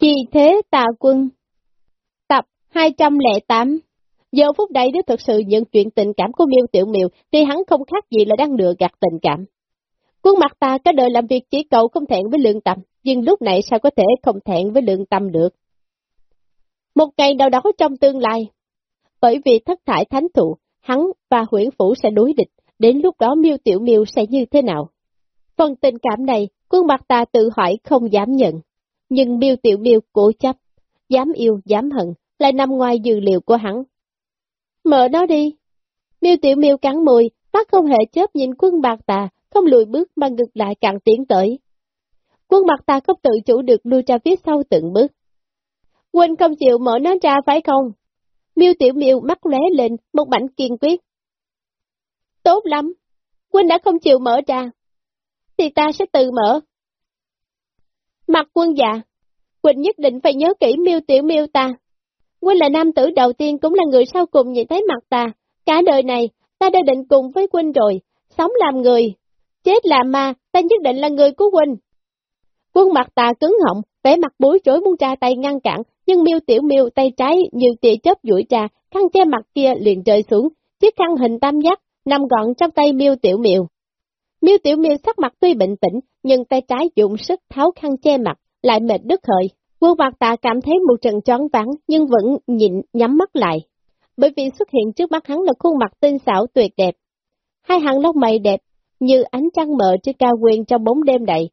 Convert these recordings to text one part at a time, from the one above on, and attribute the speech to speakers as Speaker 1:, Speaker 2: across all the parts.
Speaker 1: Chi thế tà quân Tập 208 Giờ phút đây nếu thực sự nhận chuyện tình cảm của miêu Tiểu Miêu thì hắn không khác gì là đang lừa gạt tình cảm. Quân mặt ta cả đời làm việc chỉ cầu không thẹn với lương tâm, nhưng lúc này sao có thể không thẹn với lương tâm được. Một ngày nào đó trong tương lai, bởi vì thất thải thánh thụ, hắn và huyển phủ sẽ đối địch, đến lúc đó miêu tiểu miêu sẽ như thế nào? Phần tình cảm này, quân mặt ta tự hỏi không dám nhận, nhưng biêu tiểu biêu cố chấp, dám yêu, dám hận, lại nằm ngoài dự liệu của hắn. Mở nó đi! Miêu tiểu miêu cắn môi, mắt không hề chớp nhìn quân bạc tà, không lùi bước mà ngược lại càng tiến tới. Quân mặt ta không tự chủ được lui ra phía sau từng bước. Quên không chịu mở nó ra phải không? Miêu tiểu miêu mắt lóe lên, một mảnh kiên quyết. Tốt lắm, Quên đã không chịu mở ra, thì ta sẽ tự mở. Mặt quân già, Quỳnh nhất định phải nhớ kỹ miêu tiểu miêu ta. Quỳnh là nam tử đầu tiên cũng là người sau cùng nhìn thấy mặt ta. Cả đời này, ta đã định cùng với Quỳnh rồi, sống làm người. Chết làm ma, ta nhất định là người của Quỳnh. Quân mặt ta cứng họng, vẻ mặt bối rối muốn ra tay ngăn cản, nhưng miêu tiểu miêu tay trái như tia chớp duỗi ra, khăn che mặt kia liền rơi xuống, chiếc khăn hình tam giác nằm gọn trong tay miêu tiểu miêu. Miêu tiểu miêu sắc mặt tuy bình tĩnh, nhưng tay trái dụng sức tháo khăn che mặt, lại mệt đứt hơi. Quân Bạc tạ cảm thấy một trận choáng vắng, nhưng vẫn nhịn nhắm mắt lại. Bởi vì xuất hiện trước mắt hắn là khuôn mặt tinh xảo tuyệt đẹp. Hai hàng lông mày đẹp, như ánh trăng mờ trên cao nguyên trong bóng đêm đầy.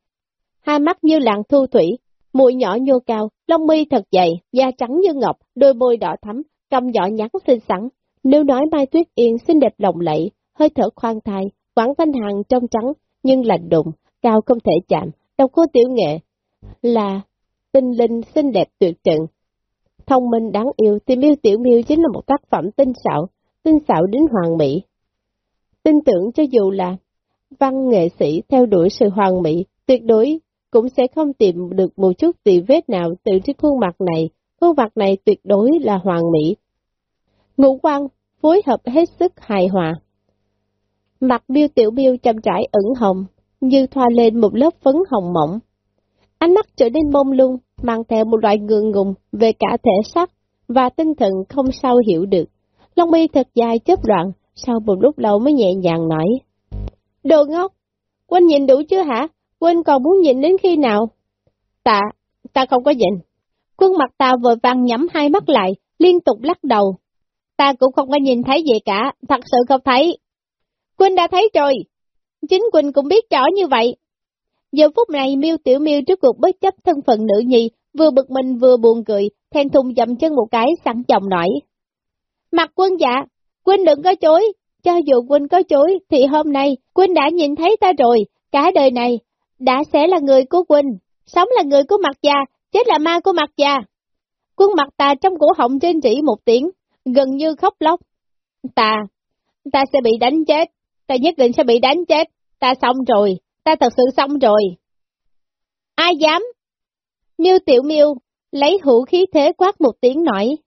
Speaker 1: Hai mắt như làng thu thủy, mũi nhỏ nhô cao, lông mi thật dày, da trắng như ngọc, đôi môi đỏ thắm, cằm nhỏ nhắn xinh xắn. Nếu nói Mai Tuyết Yên xinh đẹp lộng lẫy, hơi thở khoan thai, Quảng Thanh hàng trong trắng, nhưng lạnh đụng, cao không thể chạm, độc cô tiểu nghệ, là tinh linh xinh đẹp tuyệt trần. Thông minh đáng yêu thì miêu tiểu miêu chính là một tác phẩm tinh xảo, tinh xảo đến hoàng mỹ. Tin tưởng cho dù là văn nghệ sĩ theo đuổi sự hoàng mỹ, tuyệt đối cũng sẽ không tìm được một chút tì vết nào từ trên khuôn mặt này, khuôn mặt này tuyệt đối là hoàng mỹ. Ngũ quan phối hợp hết sức hài hòa. Mặt miêu tiểu miêu chăm trải ửng hồng, như thoa lên một lớp phấn hồng mỏng. Ánh mắt trở nên mông lung, mang theo một loại ngượng ngùng về cả thể xác và tinh thần không sao hiểu được. Long mi thật dài chớp loạn, sau một lúc lâu mới nhẹ nhàng nói. Đồ ngốc, Quên nhìn đủ chưa hả? Quên còn muốn nhìn đến khi nào? Ta, ta không có nhìn. Khuôn mặt ta vội vàng nhắm hai mắt lại, liên tục lắc đầu. Ta cũng không có nhìn thấy gì cả, thật sự không thấy. Quên đã thấy rồi. Chính Quỳnh cũng biết rõ như vậy. Giờ phút này miêu tiểu miêu trước cuộc bất chấp thân phận nữ nhi, vừa bực mình vừa buồn cười, thèn thùng dậm chân một cái sẵn chồng nổi. Mặt quân dạ, Quỳnh đừng có chối, cho dù Quỳnh có chối thì hôm nay Quỳnh đã nhìn thấy ta rồi, cả đời này đã sẽ là người của Quỳnh, sống là người của mặt già, chết là ma của mặt già. Quân mặt ta trong cổ họng trên chỉ một tiếng, gần như khóc lóc. Ta, ta sẽ bị đánh chết, ta nhất định sẽ bị đánh chết, ta xong rồi, ta thật sự xong rồi. Ai dám? Miêu tiểu miêu, lấy hữu khí thế quát một tiếng nói.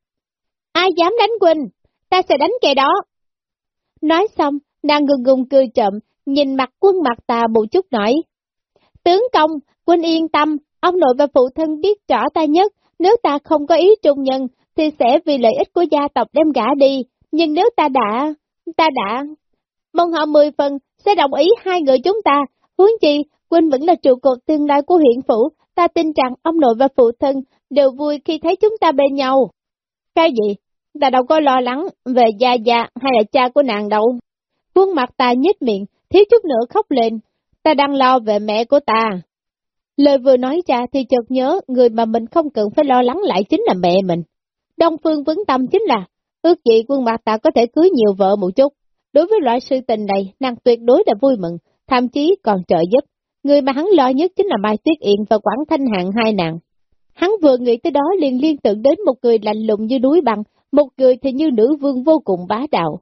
Speaker 1: Ai dám đánh Quỳnh, ta sẽ đánh kẻ đó. Nói xong, nàng ngừng ngùng cười chậm, nhìn mặt quân mặt tà một chút nói. Tướng công, quân yên tâm, ông nội và phụ thân biết rõ ta nhất, nếu ta không có ý trung nhân, thì sẽ vì lợi ích của gia tộc đem gã đi, nhưng nếu ta đã, ta đã, mong họ mười phần sẽ đồng ý hai người chúng ta, huống chi, quân vẫn là trụ cột tương lai của huyện phủ, ta tin rằng ông nội và phụ thân đều vui khi thấy chúng ta bên nhau. Cái gì? Ta đâu có lo lắng về gia gia hay là cha của nàng đâu. Quân mặt ta nhếch miệng, thiếu chút nữa khóc lên, ta đang lo về mẹ của ta. Lời vừa nói ra thì chợt nhớ người mà mình không cần phải lo lắng lại chính là mẹ mình. Đông Phương vấn tâm chính là, ước gì quân mặt ta có thể cưới nhiều vợ một chút. Đối với loại sự tình này, nàng tuyệt đối là vui mừng, thậm chí còn trợ giúp. Người mà hắn lo nhất chính là Mai Tuyết Yên và Quảng Thanh Hạng hai nàng. Hắn vừa nghĩ tới đó liền liên tưởng đến một người lạnh lùng như núi băng, một người thì như nữ vương vô cùng bá đạo.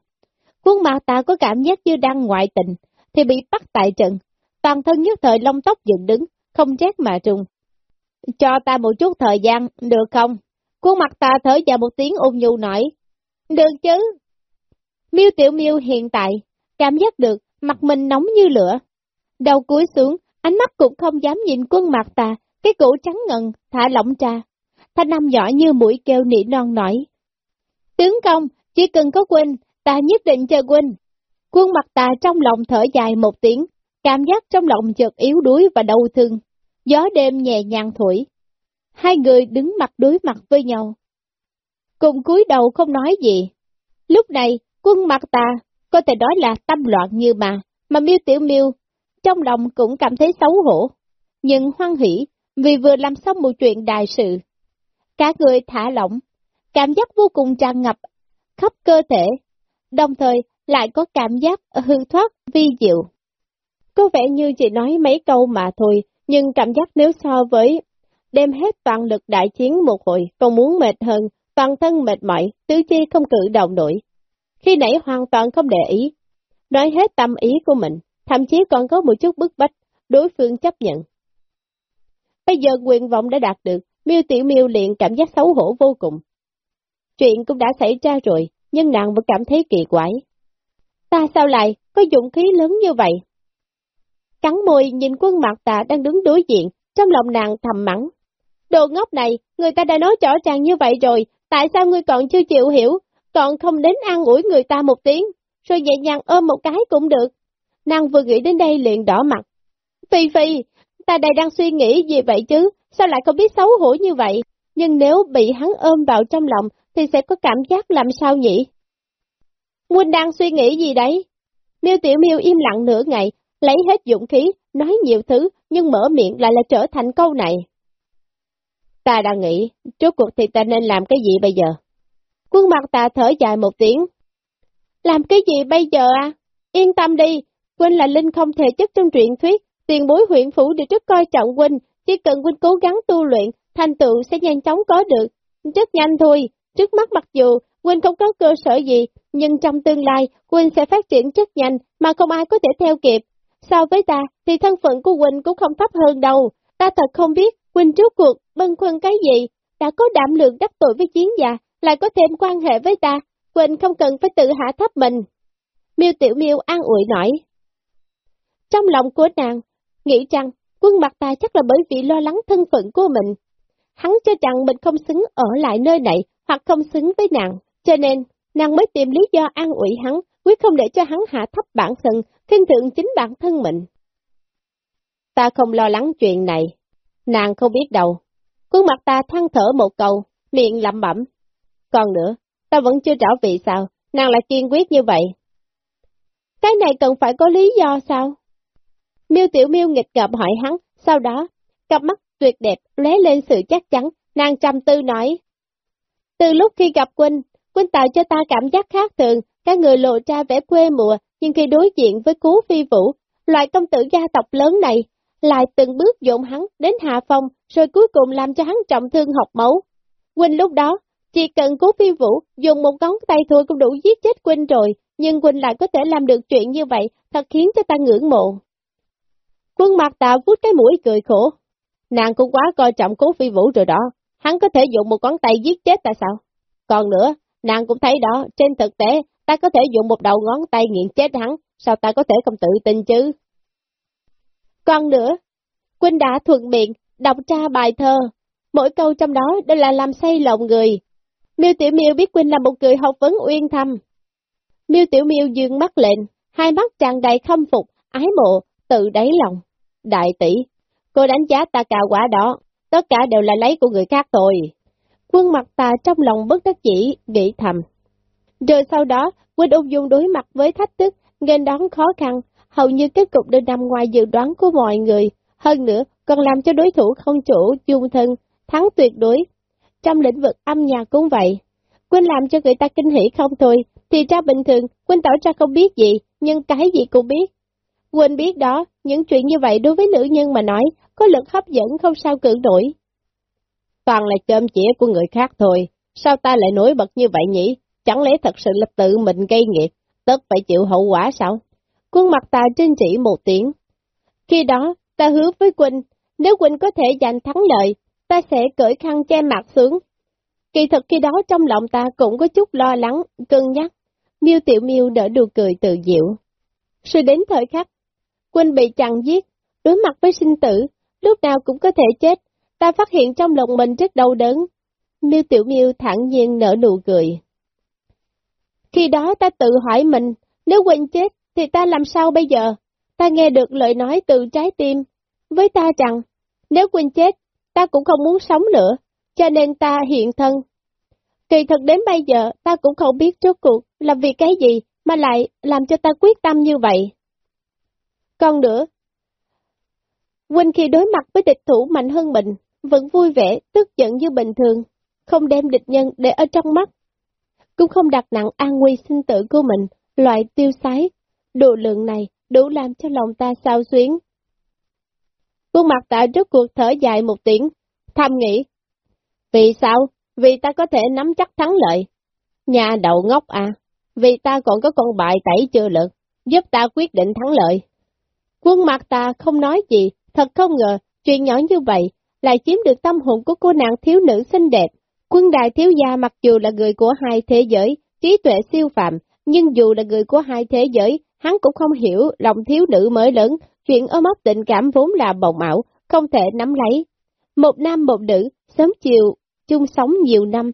Speaker 1: khuôn mặt ta có cảm giác như đang ngoại tình, thì bị bắt tại trận, toàn thân nhất thời lông tóc dựng đứng, không rét mà trùng. Cho ta một chút thời gian, được không? Khuôn mặt ta thở dài một tiếng ôn nhu nói. Được chứ. Miêu tiểu miêu hiện tại, cảm giác được, mặt mình nóng như lửa. Đầu cúi xuống, ánh mắt cũng không dám nhìn quân mặt ta, cái cổ trắng ngần, thả lỏng ra, thanh âm nhỏ như mũi kêu nỉ non nói. Tướng công, chỉ cần có huynh, ta nhất định chờ huynh. Quân mặt ta trong lòng thở dài một tiếng, cảm giác trong lòng chợt yếu đuối và đau thương. Gió đêm nhẹ nhàng thổi. Hai người đứng mặt đối mặt với nhau. Cùng cúi đầu không nói gì. Lúc này, quân mặt ta, có thể nói là tâm loạn như mà, mà miêu tiểu miêu, trong lòng cũng cảm thấy xấu hổ. Nhưng hoan hỷ, vì vừa làm xong một chuyện đại sự. Cả người thả lỏng, cảm giác vô cùng tràn ngập, khắp cơ thể, đồng thời lại có cảm giác hư thoát, vi diệu. Có vẻ như chỉ nói mấy câu mà thôi, nhưng cảm giác nếu so với đem hết toàn lực đại chiến một hồi còn muốn mệt hơn, toàn thân mệt mỏi, tứ chi không cử động nổi. Khi nãy hoàn toàn không để ý, nói hết tâm ý của mình, thậm chí còn có một chút bức bách, đối phương chấp nhận. Bây giờ nguyện vọng đã đạt được, miêu tiểu miêu liền cảm giác xấu hổ vô cùng. Chuyện cũng đã xảy ra rồi, nhưng nàng vẫn cảm thấy kỳ quái. Ta sao lại có dụng khí lớn như vậy? Cắn môi nhìn quân mặt tạ đang đứng đối diện, trong lòng nàng thầm mắng. Đồ ngốc này, người ta đã nói rõ ràng như vậy rồi, tại sao ngươi còn chưa chịu hiểu, còn không đến ăn ủi người ta một tiếng, rồi nhẹ nhàng ôm một cái cũng được. Nàng vừa nghĩ đến đây liền đỏ mặt. Phi Phi, ta đây đang suy nghĩ gì vậy chứ, sao lại không biết xấu hổ như vậy, nhưng nếu bị hắn ôm vào trong lòng thì sẽ có cảm giác làm sao nhỉ? Nguyên đang suy nghĩ gì đấy? Miêu Tiểu Miêu im lặng nửa ngày, lấy hết dụng khí, nói nhiều thứ, nhưng mở miệng lại là trở thành câu này. Ta đang nghĩ, trước cuộc thì ta nên làm cái gì bây giờ? Quân mặt tà thở dài một tiếng. Làm cái gì bây giờ à? Yên tâm đi, Quynh là linh không thể chất trong truyện thuyết, tiền bối huyện phủ đều rất coi trọng Quynh, chỉ cần Quynh cố gắng tu luyện, thành tựu sẽ nhanh chóng có được. Rất nhanh thôi, trước mắt mặc dù Quynh không có cơ sở gì, nhưng trong tương lai Quynh sẽ phát triển rất nhanh mà không ai có thể theo kịp. So với ta thì thân phận của Quynh cũng không thấp hơn đâu, ta thật không biết Quynh trước cuộc bân khuân cái gì, đã có đảm lượng đắc tội với chiến gia, lại có thêm quan hệ với ta, Quỳnh không cần phải tự hạ thấp mình. Miêu Tiểu Miêu an ủi nói. Trong lòng của nàng, nghĩ rằng quân mặt ta chắc là bởi vì lo lắng thân phận của mình. Hắn cho rằng mình không xứng ở lại nơi này hoặc không xứng với nàng, cho nên nàng mới tìm lý do an ủi hắn, quyết không để cho hắn hạ thấp bản thân, khinh thượng chính bản thân mình. Ta không lo lắng chuyện này, nàng không biết đâu. Quân mặt ta than thở một câu, miệng lẩm bẩm. Còn nữa, ta vẫn chưa rõ vì sao, nàng lại kiên quyết như vậy. Cái này cần phải có lý do sao? Miêu Tiểu Miêu nghịch ngợp hỏi hắn, sau đó, cặp mắt tuyệt đẹp lóe lên sự chắc chắn, nàng trầm tư nói. Từ lúc khi gặp Quynh, Quynh tạo cho ta cảm giác khác thường, các người lộ ra vẻ quê mùa, nhưng khi đối diện với cú phi vũ, loại công tử gia tộc lớn này, lại từng bước dồn hắn đến hạ phong, rồi cuối cùng làm cho hắn trọng thương học máu. Quynh lúc đó, chỉ cần cố phi vũ dùng một ngón tay thôi cũng đủ giết chết Quỳnh rồi, nhưng Quỳnh lại có thể làm được chuyện như vậy, thật khiến cho ta ngưỡng mộ. Quân mặt tạo vút cái mũi cười khổ. Nàng cũng quá coi trọng cố phi vũ rồi đó, hắn có thể dùng một ngón tay giết chết ta sao? Còn nữa, nàng cũng thấy đó, trên thực tế, ta có thể dùng một đầu ngón tay nghiện chết hắn, sao ta có thể không tự tin chứ? Còn nữa, Quynh đã thuận miệng, đọc ra bài thơ, mỗi câu trong đó đều là làm say lòng người. Miêu Tiểu Miêu biết Quynh là một người học vấn uyên thâm. Miêu Tiểu Miêu dương mắt lên, hai mắt tràn đầy khâm phục, ái mộ, tự đáy lòng. Đại tỷ, cô đánh giá ta cả quả đó, tất cả đều là lấy của người khác thôi. Quân mặt ta trong lòng bất đắc chỉ, nghĩ thầm. Rồi sau đó, Quynh ung dung đối mặt với thách thức, nên đón khó khăn, hầu như kết cục đều nằm ngoài dự đoán của mọi người, hơn nữa còn làm cho đối thủ không chủ dung thân, thắng tuyệt đối. Trong lĩnh vực âm nhạc cũng vậy, Quynh làm cho người ta kinh hỉ không thôi, thì ra bình thường Quynh tỏ ra không biết gì, nhưng cái gì cũng biết. Quynh biết đó, những chuyện như vậy đối với nữ nhân mà nói, có lực hấp dẫn không sao cưỡng nổi. Toàn là chôm chĩa của người khác thôi, sao ta lại nổi bật như vậy nhỉ? Chẳng lẽ thật sự là tự mình gây nghiệp, tất phải chịu hậu quả sao? Quân mặt ta trên chỉ một tiếng. Khi đó, ta hứa với Quỳnh, nếu Quỳnh có thể giành thắng lợi, ta sẽ cởi khăn che mặt xuống. Kỳ thực khi đó trong lòng ta cũng có chút lo lắng, cân nhắc. Miêu Tiểu Miêu đỡ đùa cười tự diệu. Rồi đến thời khắc, Quỳnh bị chặn giết, đối mặt với sinh tử, lúc nào cũng có thể chết. Ta phát hiện trong lòng mình rất đau đớn, Miêu Tiểu Miêu thẳng nhiên nở nụ cười. Khi đó ta tự hỏi mình, nếu quên chết thì ta làm sao bây giờ? Ta nghe được lời nói từ trái tim với ta rằng, nếu quên chết, ta cũng không muốn sống nữa, cho nên ta hiện thân. Kỳ thật đến bây giờ, ta cũng không biết rốt cuộc là vì cái gì mà lại làm cho ta quyết tâm như vậy. Còn nữa, Huynh khi đối mặt với địch thủ mạnh hơn mình, vẫn vui vẻ, tức giận như bình thường, không đem địch nhân để ở trong mắt. Cũng không đặt nặng an nguy sinh tử của mình, loại tiêu sái, độ lượng này đủ làm cho lòng ta sao xuyến. Khuôn mặt ta trước cuộc thở dài một tiếng, thầm nghĩ. Vì sao? Vì ta có thể nắm chắc thắng lợi. Nhà đầu ngốc à, vì ta còn có con bài tẩy chưa lực, giúp ta quyết định thắng lợi. Quân mặt ta không nói gì, thật không ngờ, chuyện nhỏ như vậy, lại chiếm được tâm hồn của cô nàng thiếu nữ xinh đẹp. Quân đại thiếu gia mặc dù là người của hai thế giới, trí tuệ siêu phạm, nhưng dù là người của hai thế giới, hắn cũng không hiểu lòng thiếu nữ mới lớn, chuyện ôm ấp tình cảm vốn là bồng ảo, không thể nắm lấy. Một nam một nữ, sớm chiều, chung sống nhiều năm,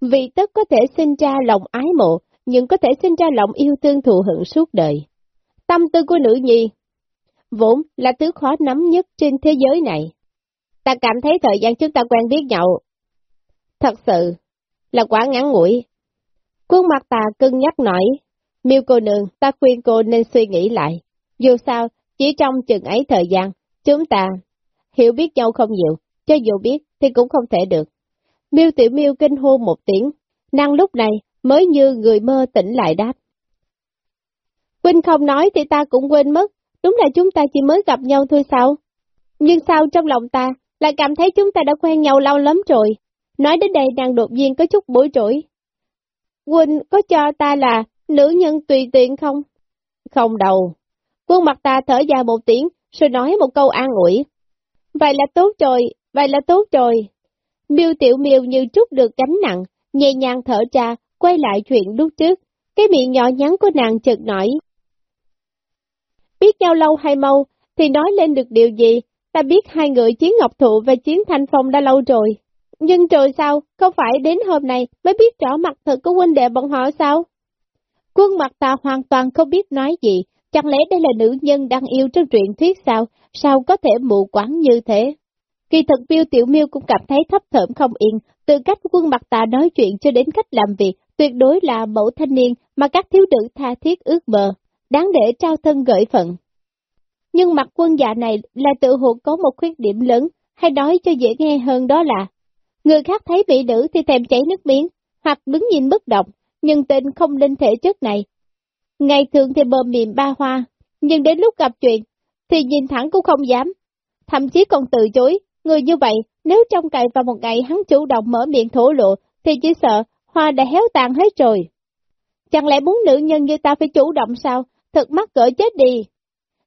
Speaker 1: vì tất có thể sinh ra lòng ái mộ, nhưng có thể sinh ra lòng yêu thương thù hận suốt đời. Tâm tư của nữ nhi, vốn là thứ khó nắm nhất trên thế giới này. Ta cảm thấy thời gian chúng ta quen biết nhau, thật sự là quá ngắn ngủi. Khuôn mặt ta cưng nhắc nói, miêu cô nương, ta khuyên cô nên suy nghĩ lại. Dù sao, chỉ trong chừng ấy thời gian, chúng ta hiểu biết nhau không nhiều, cho dù biết thì cũng không thể được. Miêu tiểu miêu kinh hô một tiếng, nàng lúc này mới như người mơ tỉnh lại đáp. Quynh không nói thì ta cũng quên mất, đúng là chúng ta chỉ mới gặp nhau thôi sao? Nhưng sao trong lòng ta lại cảm thấy chúng ta đã quen nhau lâu lắm rồi? Nói đến đây nàng đột nhiên có chút bối rối. Quỳnh có cho ta là nữ nhân tùy tiện không? Không đâu. Quân mặt ta thở dài một tiếng, rồi nói một câu an ủi. Vậy là tốt rồi, vậy là tốt rồi. Miêu tiểu miêu như trút được gánh nặng, nhẹ nhàng thở ra, quay lại chuyện lúc trước. Cái miệng nhỏ nhắn của nàng chợt nổi. Biết nhau lâu hay mau, thì nói lên được điều gì? Ta biết hai người Chiến Ngọc Thụ và Chiến Thanh Phong đã lâu rồi. Nhưng trời sao, không phải đến hôm nay mới biết rõ mặt thật của huynh đệ bọn họ sao? Quân mặt ta hoàn toàn không biết nói gì, chẳng lẽ đây là nữ nhân đang yêu trong truyện thuyết sao, sao có thể mù quáng như thế? Kỳ thật Miêu Tiểu Miêu cũng cảm thấy thấp thởm không yên, từ cách quân mặt ta nói chuyện cho đến cách làm việc, tuyệt đối là mẫu thanh niên mà các thiếu nữ tha thiết ước mơ, đáng để trao thân gợi phận. Nhưng mặt quân già này là tự hồ có một khuyết điểm lớn, hay nói cho dễ nghe hơn đó là, người khác thấy mỹ nữ thì thèm chảy nước miếng, hoặc đứng nhìn bất động, nhưng tên không linh thể chất này. Ngày thường thì bờ miệng ba hoa, nhưng đến lúc gặp chuyện, thì nhìn thẳng cũng không dám, thậm chí còn từ chối, người như vậy, nếu trong cày vào một ngày hắn chủ động mở miệng thổ lộ, thì chỉ sợ hoa đã héo tàn hết rồi. Chẳng lẽ muốn nữ nhân như ta phải chủ động sao, thật mắc cỡ chết đi.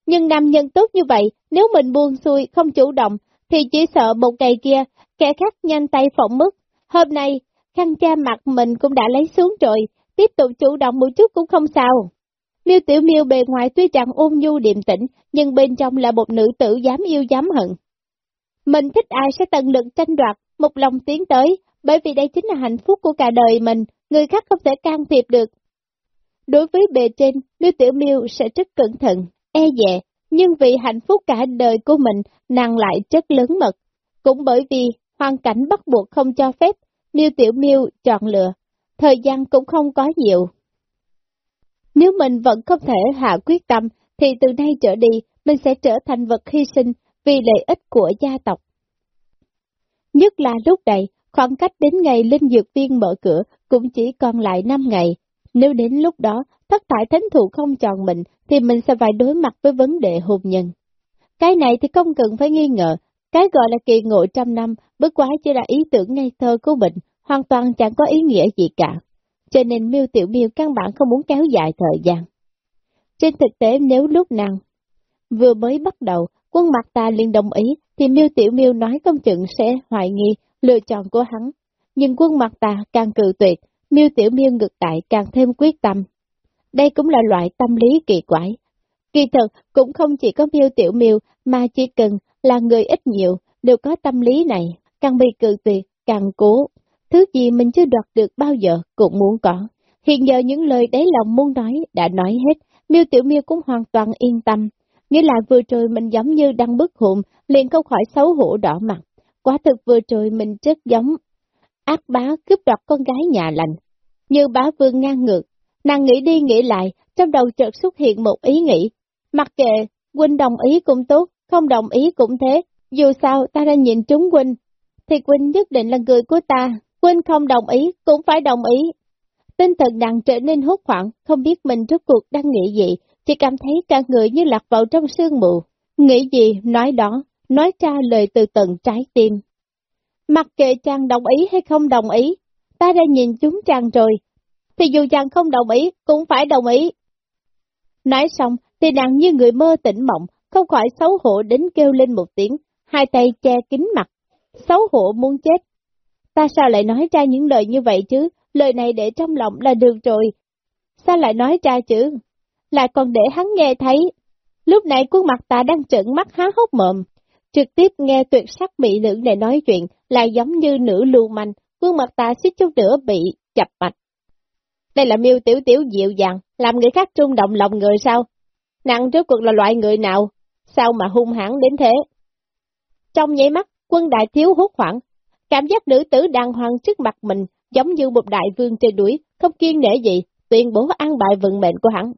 Speaker 1: Nhưng nam nhân tốt như vậy, nếu mình buông xuôi, không chủ động, thì chỉ sợ một ngày kia, kẻ khác nhanh tay phỏng mất. Hôm nay, khăn cha mặt mình cũng đã lấy xuống rồi, tiếp tục chủ động một chút cũng không sao. Miêu Tiểu Miêu bề ngoài tuy rằng ôn nhu điềm tĩnh, nhưng bên trong là một nữ tử dám yêu dám hận. Mình thích ai sẽ tận lực tranh đoạt, một lòng tiến tới, bởi vì đây chính là hạnh phúc của cả đời mình, người khác không thể can thiệp được. Đối với bề trên, Miêu Tiểu Miêu sẽ rất cẩn thận, e dè, nhưng vì hạnh phúc cả đời của mình, nàng lại rất lớn mật. Cũng bởi vì hoàn cảnh bắt buộc không cho phép, Miêu Tiểu Miêu chọn lựa, thời gian cũng không có nhiều. Nếu mình vẫn không thể hạ quyết tâm, thì từ nay trở đi, mình sẽ trở thành vật hy sinh vì lợi ích của gia tộc. Nhất là lúc này, khoảng cách đến ngày Linh Dược Viên mở cửa cũng chỉ còn lại 5 ngày. Nếu đến lúc đó, thất tại thánh thụ không chọn mình, thì mình sẽ phải đối mặt với vấn đề hôn nhân. Cái này thì không cần phải nghi ngờ, cái gọi là kỳ ngộ trăm năm, bất quá chỉ là ý tưởng ngây thơ của mình, hoàn toàn chẳng có ý nghĩa gì cả. Cho nên miêu tiểu miêu căn bản không muốn kéo dài thời gian. Trên thực tế nếu lúc nào vừa mới bắt đầu, quân mặt ta liền đồng ý, thì miêu tiểu miêu nói công chừng sẽ hoài nghi lựa chọn của hắn. Nhưng quân mặt ta càng cự tuyệt, miêu tiểu miêu ngược tại càng thêm quyết tâm. Đây cũng là loại tâm lý kỳ quái. Kỳ thật cũng không chỉ có miêu tiểu miêu mà chỉ cần là người ít nhiều đều có tâm lý này, càng bị cự tuyệt, càng cố thứ gì mình chưa đoạt được bao giờ cũng muốn có. Hiện giờ những lời đáy lòng muốn nói đã nói hết, miêu Tiểu miêu cũng hoàn toàn yên tâm. Nghĩa là vừa rồi mình giống như đang bức hụm, liền câu khỏi xấu hổ đỏ mặt. Quả thực vừa rồi mình chất giống ác bá cướp đoạt con gái nhà lành. Như bá vương ngang ngược, nàng nghĩ đi nghĩ lại, trong đầu chợt xuất hiện một ý nghĩ. Mặc kệ, huynh đồng ý cũng tốt, không đồng ý cũng thế, dù sao ta đã nhìn trúng huynh, thì huynh nhất định là người của ta, Quên không đồng ý cũng phải đồng ý. Tinh thần nàng trở nên hốt hoảng, không biết mình rốt cuộc đang nghĩ gì, chỉ cảm thấy cả người như lạc vào trong sương mù. Nghĩ gì, nói đó, nói ra lời từ tận trái tim. Mặc kệ chàng đồng ý hay không đồng ý, ta đã nhìn chúng chàng rồi, thì dù chàng không đồng ý, cũng phải đồng ý. Nói xong, thì nàng như người mơ tỉnh mộng, không khỏi xấu hổ đến kêu lên một tiếng, hai tay che kín mặt, xấu hổ muốn chết. Ta sao lại nói ra những lời như vậy chứ, lời này để trong lòng là được rồi. Sao lại nói ra chứ? Lại còn để hắn nghe thấy. Lúc này khuôn mặt ta đang trợn mắt há hốc mồm, trực tiếp nghe tuyệt sắc mỹ nữ này nói chuyện, lại giống như nữ lưu manh, khuôn mặt ta xích chút nữa bị chập mạch. Đây là miêu tiểu tiểu dịu dàng, làm người khác trung động lòng người sao? Nặng trước cuộc là loại người nào? Sao mà hung hãn đến thế? Trong nháy mắt, quân đại thiếu hốt hoảng, cảm giác nữ tử đàng hoàng trước mặt mình, giống như một đại vương trên đuổi, không kiên nể gì, tuyên bố ăn bại vận mệnh của hắn.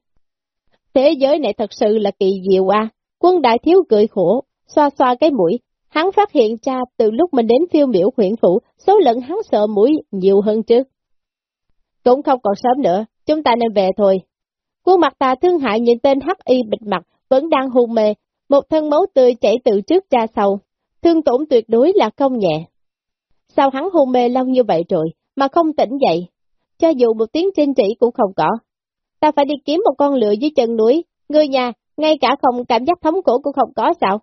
Speaker 1: Thế giới này thật sự là kỳ diệu à, quân đại thiếu cười khổ, xoa xoa cái mũi, hắn phát hiện ra từ lúc mình đến phiêu miểu huyện phủ, số lần hắn sợ mũi nhiều hơn trước. Cũng không còn sớm nữa, chúng ta nên về thôi. Khuôn mặt ta thương hại nhìn tên hắc y bịt mặt, vẫn đang hôn mê, một thân máu tươi chảy từ trước ra sau, thương tổn tuyệt đối là không nhẹ. Sao hắn hôn mê lâu như vậy rồi, mà không tỉnh dậy, cho dù một tiếng trinh trị cũng không có. Ta phải đi kiếm một con lựa dưới chân núi, người nhà, ngay cả không cảm giác thống cổ cũng không có sao.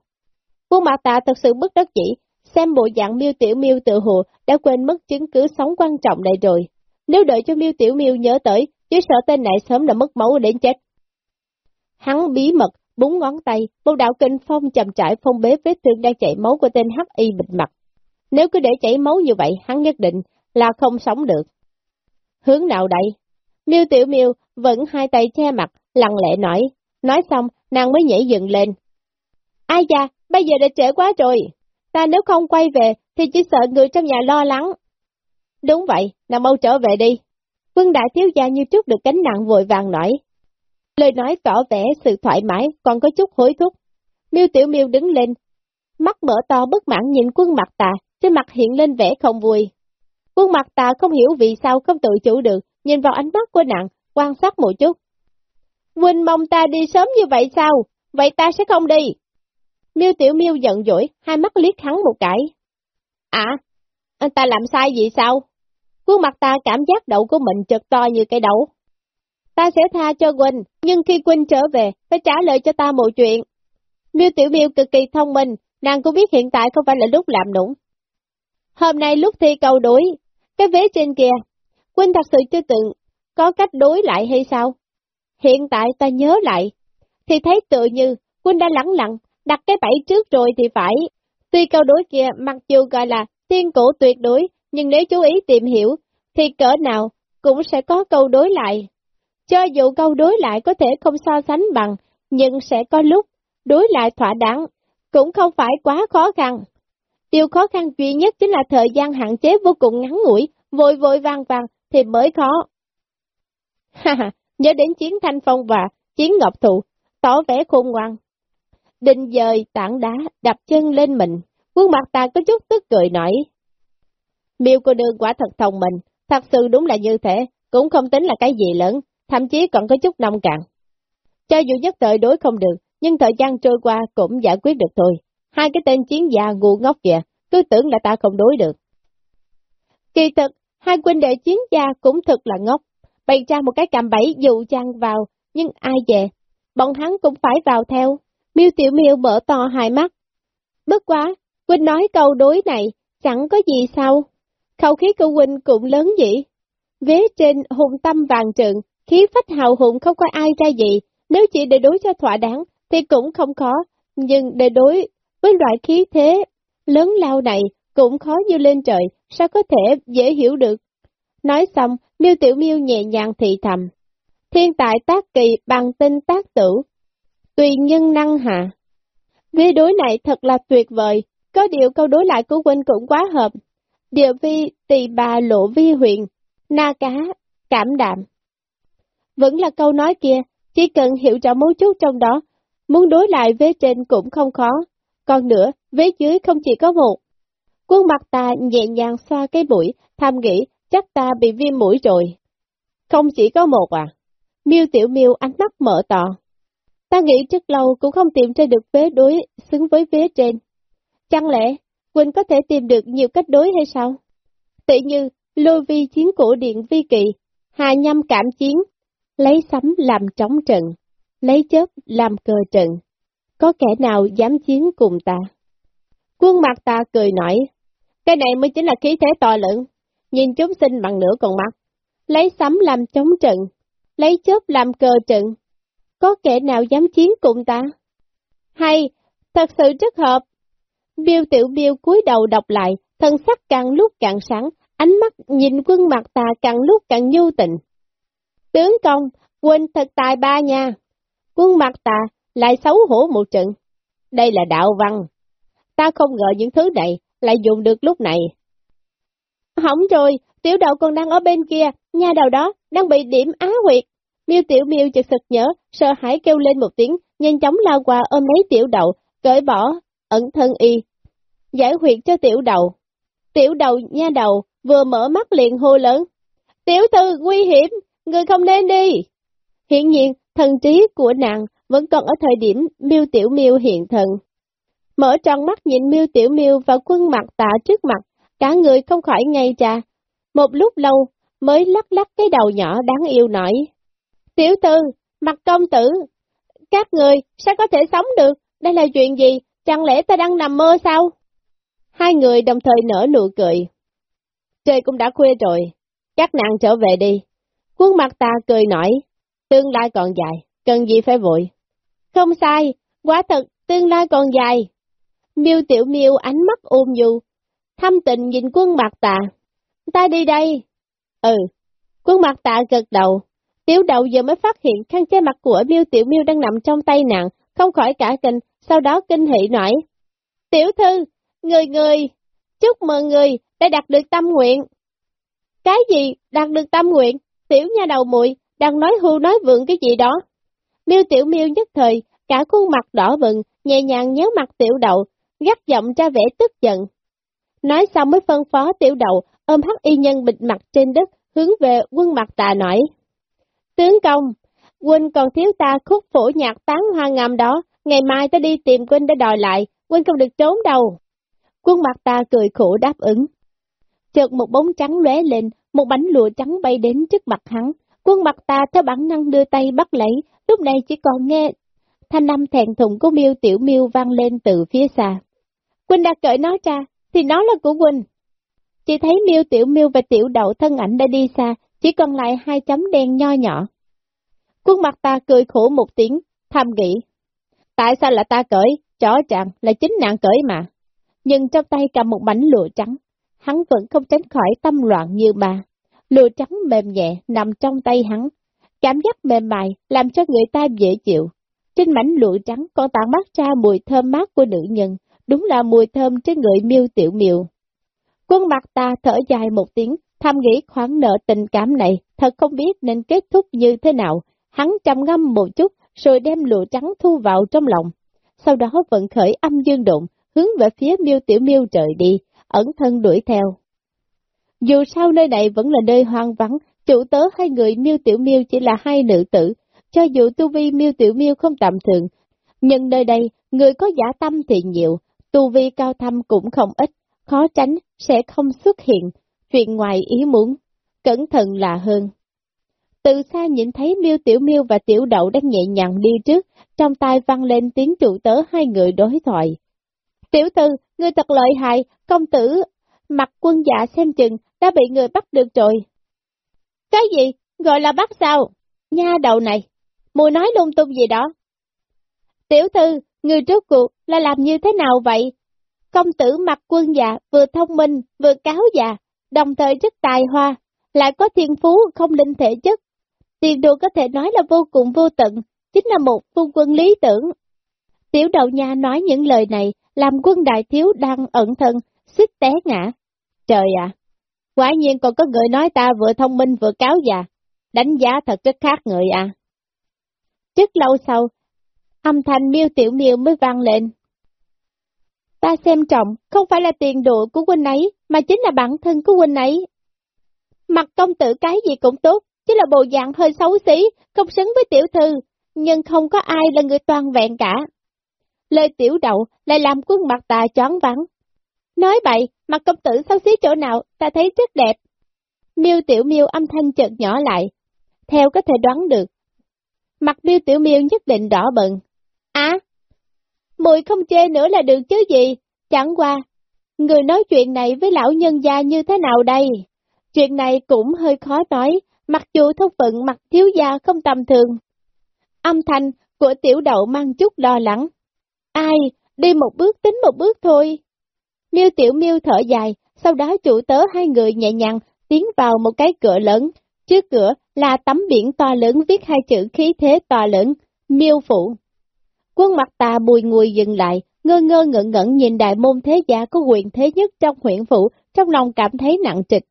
Speaker 1: Khuôn mặt ta thật sự bất đắc chỉ, xem bộ dạng miêu tiểu miêu tự hồ đã quên mất chứng cứ sống quan trọng này rồi. Nếu đợi cho miêu tiểu miêu nhớ tới, chứ sợ tên này sớm đã mất máu đến chết. Hắn bí mật, búng ngón tay, một đạo kinh phong chậm trải phong bế vết thương đang chảy máu của tên H Y bịt mặt. Nếu cứ để chảy máu như vậy, hắn nhất định là không sống được. Hướng nào đây? Miêu tiểu miêu vẫn hai tay che mặt, lặng lẽ nói. Nói xong, nàng mới nhảy dựng lên. Ai da, bây giờ đã trễ quá rồi. Ta nếu không quay về, thì chỉ sợ người trong nhà lo lắng. Đúng vậy, nàng mau trở về đi. Quân đại thiếu gia như trước được cánh nặng vội vàng nói. Lời nói tỏ vẻ sự thoải mái, còn có chút hối thúc. Miêu Tiểu Miêu đứng lên, mắt mở to bất mãn nhìn quân mặt tà, trên mặt hiện lên vẻ không vui. Quân mặt ta không hiểu vì sao không tự chủ được, nhìn vào ánh mắt của nàng, quan sát một chút. Huynh mong ta đi sớm như vậy sao? Vậy ta sẽ không đi. Miêu Tiểu Miêu giận dỗi, hai mắt liếc hắn một cái. À, anh ta làm sai gì sao? Khuôn mặt ta cảm giác đầu của mình chật to như cái đầu. Ta sẽ tha cho Quỳnh, nhưng khi Quỳnh trở về, phải trả lời cho ta một chuyện. Miêu Tiểu Miêu cực kỳ thông minh, nàng cũng biết hiện tại không phải là lúc làm nũng. Hôm nay lúc thi câu đối, cái vế trên kia, Quynh thật sự chưa từng có cách đối lại hay sao? Hiện tại ta nhớ lại, thì thấy tự như Quynh đã lẳng lặng, đặt cái bẫy trước rồi thì phải. Tuy câu đối kia mặc dù gọi là tiên cổ tuyệt đối, nhưng nếu chú ý tìm hiểu, thì cỡ nào cũng sẽ có câu đối lại. Cho dù câu đối lại có thể không so sánh bằng, nhưng sẽ có lúc đối lại thỏa đáng, cũng không phải quá khó khăn. Điều khó khăn duy nhất chính là thời gian hạn chế vô cùng ngắn ngủi, vội vội vàng vàng thì mới khó. Ha ha, nhớ đến chiến thanh phong và chiến ngọc thụ, tỏ vẻ khôn ngoan. Định dời tảng đá, đập chân lên mình, khuôn mặt ta có chút tức cười nổi. Miêu cô đương quả thật thông minh, thật sự đúng là như thế, cũng không tính là cái gì lớn, thậm chí còn có chút nông cạn. Cho dù nhất thời đối không được, nhưng thời gian trôi qua cũng giải quyết được thôi. Hai cái tên chiến gia ngu ngốc kìa, cứ tưởng là ta không đối được. Kỳ thực, hai huynh đệ chiến gia cũng thật là ngốc, bày ra một cái cạm bẫy dụ chăng vào, nhưng ai về, bọn hắn cũng phải vào theo. Miêu Tiểu Miêu mở to hai mắt. Bất quá, huynh nói câu đối này, chẳng có gì sao. Khẩu khí của huynh cũng lớn vậy. Vế trên hùng tâm vàng trượng, khí phách hào hùng không có ai ra gì, nếu chỉ để đối cho thỏa đáng, thì cũng không khó, nhưng để đối với loại khí thế lớn lao này cũng khó như lên trời, sao có thể dễ hiểu được. Nói xong, miêu tiểu miêu nhẹ nhàng thị thầm. Thiên tài tác kỳ bằng tinh tác tử. Tùy nhân năng hạ. Vi đối này thật là tuyệt vời, có điều câu đối lại của huynh cũng quá hợp. Địa vi tỳ bà lộ vi huyền, na cá, cảm đạm. Vẫn là câu nói kia, chỉ cần hiểu rõ mấu chút trong đó, muốn đối lại với trên cũng không khó. Còn nữa, vế dưới không chỉ có một. Quân mặt ta nhẹ nhàng xoa cái mũi, tham nghĩ chắc ta bị viêm mũi rồi. Không chỉ có một à? Miêu tiểu miêu ánh mắt mở to. Ta nghĩ rất lâu cũng không tìm ra được vế đối xứng với vế trên. Chẳng lẽ, Quỳnh có thể tìm được nhiều cách đối hay sao? Tự như, lôi vi chiến cổ điện vi kỳ, hà nhâm cảm chiến, lấy sấm làm trống trận, lấy chớp làm cờ trận. Có kẻ nào dám chiến cùng ta? Quân mặt ta cười nói, cái này mới chính là khí thế to lớn, nhìn chúng sinh bằng nửa con mắt, lấy sấm làm chống trận, lấy chớp làm cờ trận. Có kẻ nào dám chiến cùng ta? Hay, thật sự rất hợp. Biêu tiểu biêu cúi đầu đọc lại, thân sắc càng lúc càng sáng, ánh mắt nhìn quân mặt ta càng lúc càng nhu tình. Tướng công, quân thật tài ba nha. Quân mặt ta lại xấu hổ một trận. Đây là đạo văn. Ta không ngờ những thứ này lại dùng được lúc này. Hỏng rồi, tiểu đậu còn đang ở bên kia, nhà đầu đó đang bị điểm á huyệt. Miêu tiểu miêu chợt sực nhớ, sợ hãi kêu lên một tiếng, nhanh chóng lao qua ôm lấy tiểu đậu, cởi bỏ, ẩn thân y. Giải huyệt cho tiểu đậu. Tiểu đầu nha đầu, vừa mở mắt liền hô lớn. Tiểu thư, nguy hiểm, người không nên đi. Hiện nhiên, thần trí của nàng vẫn còn ở thời điểm miêu tiểu miêu hiện thần. Mở tròn mắt nhìn miêu tiểu miêu và quân mặt tạ trước mặt, cả người không khỏi ngay ra. Một lúc lâu mới lắc lắc cái đầu nhỏ đáng yêu nổi. Tiểu thư, mặt công tử, các người sao có thể sống được? Đây là chuyện gì? Chẳng lẽ ta đang nằm mơ sao? Hai người đồng thời nở nụ cười. Trời cũng đã khuya rồi, các nàng trở về đi. Quân mặt ta cười nổi, tương lai còn dài, cần gì phải vội. Không sai, quả thật, tương lai còn dài. Miêu tiểu miêu ánh mắt ôm dù, thâm tình nhìn quân mặt tạ. Ta đi đây. Ừ, quân mặt tạ gật đầu. Tiểu đầu giờ mới phát hiện khăn che mặt của miêu tiểu miêu đang nằm trong tay nàng, không khỏi cả kinh, sau đó kinh hỉ nói. Tiểu thư, người người, chúc mừng người đã đạt được tâm nguyện. Cái gì đạt được tâm nguyện? Tiểu nha đầu muội đang nói hưu nói vượng cái gì đó. Miêu tiểu miêu nhất thời, cả khuôn mặt đỏ bừng, nhẹ nhàng nhớ mặt tiểu đậu, gắt giọng ra vẻ tức giận. Nói xong mới phân phó tiểu đậu, ôm hắc y nhân bịt mặt trên đất, hướng về quân mặt tà nói. Tướng công, quân còn thiếu ta khúc phổ nhạc tán hoa ngầm đó, ngày mai ta đi tìm quân để đòi lại, quân không được trốn đâu. Quân mặt ta cười khổ đáp ứng. Chợt một bóng trắng lóe lên, một bánh lụa trắng bay đến trước mặt hắn. Quân mặt ta theo bản năng đưa tay bắt lấy, lúc này chỉ còn nghe thanh âm thẹn thùng của miêu tiểu miêu vang lên từ phía xa. Quỳnh đã cởi nó ra, thì nó là của Quỳnh. Chỉ thấy miêu tiểu miêu và tiểu đậu thân ảnh đã đi xa, chỉ còn lại hai chấm đen nho nhỏ. Quân mặt ta cười khổ một tiếng, thầm nghĩ. Tại sao là ta cởi, chó chàng là chính nạn cởi mà. Nhưng trong tay cầm một mảnh lụa trắng, hắn vẫn không tránh khỏi tâm loạn như bà. Lụa trắng mềm nhẹ nằm trong tay hắn, cảm giác mềm mại làm cho người ta dễ chịu. Trên mảnh lụa trắng còn tản mát ra mùi thơm mát của nữ nhân, đúng là mùi thơm trên người miêu tiểu miêu. Quân mặt ta thở dài một tiếng, tham nghĩ khoản nợ tình cảm này, thật không biết nên kết thúc như thế nào. Hắn trầm ngâm một chút, rồi đem lụa trắng thu vào trong lòng. Sau đó vận khởi âm dương động hướng về phía miêu tiểu miêu trời đi, ẩn thân đuổi theo. Dù sao nơi này vẫn là nơi hoang vắng, chủ tớ hai người miêu tiểu miêu chỉ là hai nữ tử, cho dù tu vi miêu tiểu miêu không tầm thường, nhưng nơi đây người có giả tâm thì nhiều, tu vi cao thâm cũng không ít, khó tránh sẽ không xuất hiện, chuyện ngoài ý muốn, cẩn thận là hơn. Từ xa nhìn thấy miêu tiểu miêu và tiểu đậu đang nhẹ nhàng đi trước, trong tai vang lên tiếng trụ tớ hai người đối thoại. Tiểu tư, người thật lợi hại, công tử, mặt quân dạ xem chừng, đã bị người bắt được rồi. Cái gì? Gọi là bắt sao? Nha đầu này, mùi nói lung tung gì đó. Tiểu thư, người trước cuộc là làm như thế nào vậy? Công tử mặt quân già vừa thông minh vừa cáo già, đồng thời rất tài hoa, lại có thiên phú không linh thể chất. Tiền đồ có thể nói là vô cùng vô tận, chính là một phu quân lý tưởng. Tiểu đầu nha nói những lời này, làm quân đại thiếu đang ẩn thân, suýt té ngã. Trời ạ! Quả nhiên còn có người nói ta vừa thông minh vừa cáo già, đánh giá thật rất khác người à. Trước lâu sau, âm thanh miêu tiểu miêu mới vang lên. Ta xem trọng, không phải là tiền đồ của huynh ấy, mà chính là bản thân của huynh ấy. Mặt công tử cái gì cũng tốt, chỉ là bộ dạng hơi xấu xí, không xứng với tiểu thư, nhưng không có ai là người toàn vẹn cả. Lời tiểu đậu lại làm quân mặt ta choáng vắng. Nói bậy, mặt công tử xấu xí chỗ nào, ta thấy rất đẹp. Miêu tiểu miêu âm thanh chợt nhỏ lại. Theo có thể đoán được, mặt miêu tiểu miêu nhất định đỏ bừng. Á, mùi không chê nữa là được chứ gì, chẳng qua. Người nói chuyện này với lão nhân gia như thế nào đây? Chuyện này cũng hơi khó nói, mặc dù thân phận mặt thiếu gia không tầm thường. Âm thanh của tiểu đậu mang chút lo lắng. Ai, đi một bước tính một bước thôi. Miêu tiểu miêu thở dài, sau đó chủ tớ hai người nhẹ nhàng tiến vào một cái cửa lớn. Trước cửa là tấm biển to lớn viết hai chữ khí thế to lớn, miêu phụ. Quân mặt tà bùi ngùi dừng lại, ngơ ngơ ngẩn ngẩn nhìn đại môn thế gia có quyền thế nhất trong huyện phủ, trong lòng cảm thấy nặng trịch.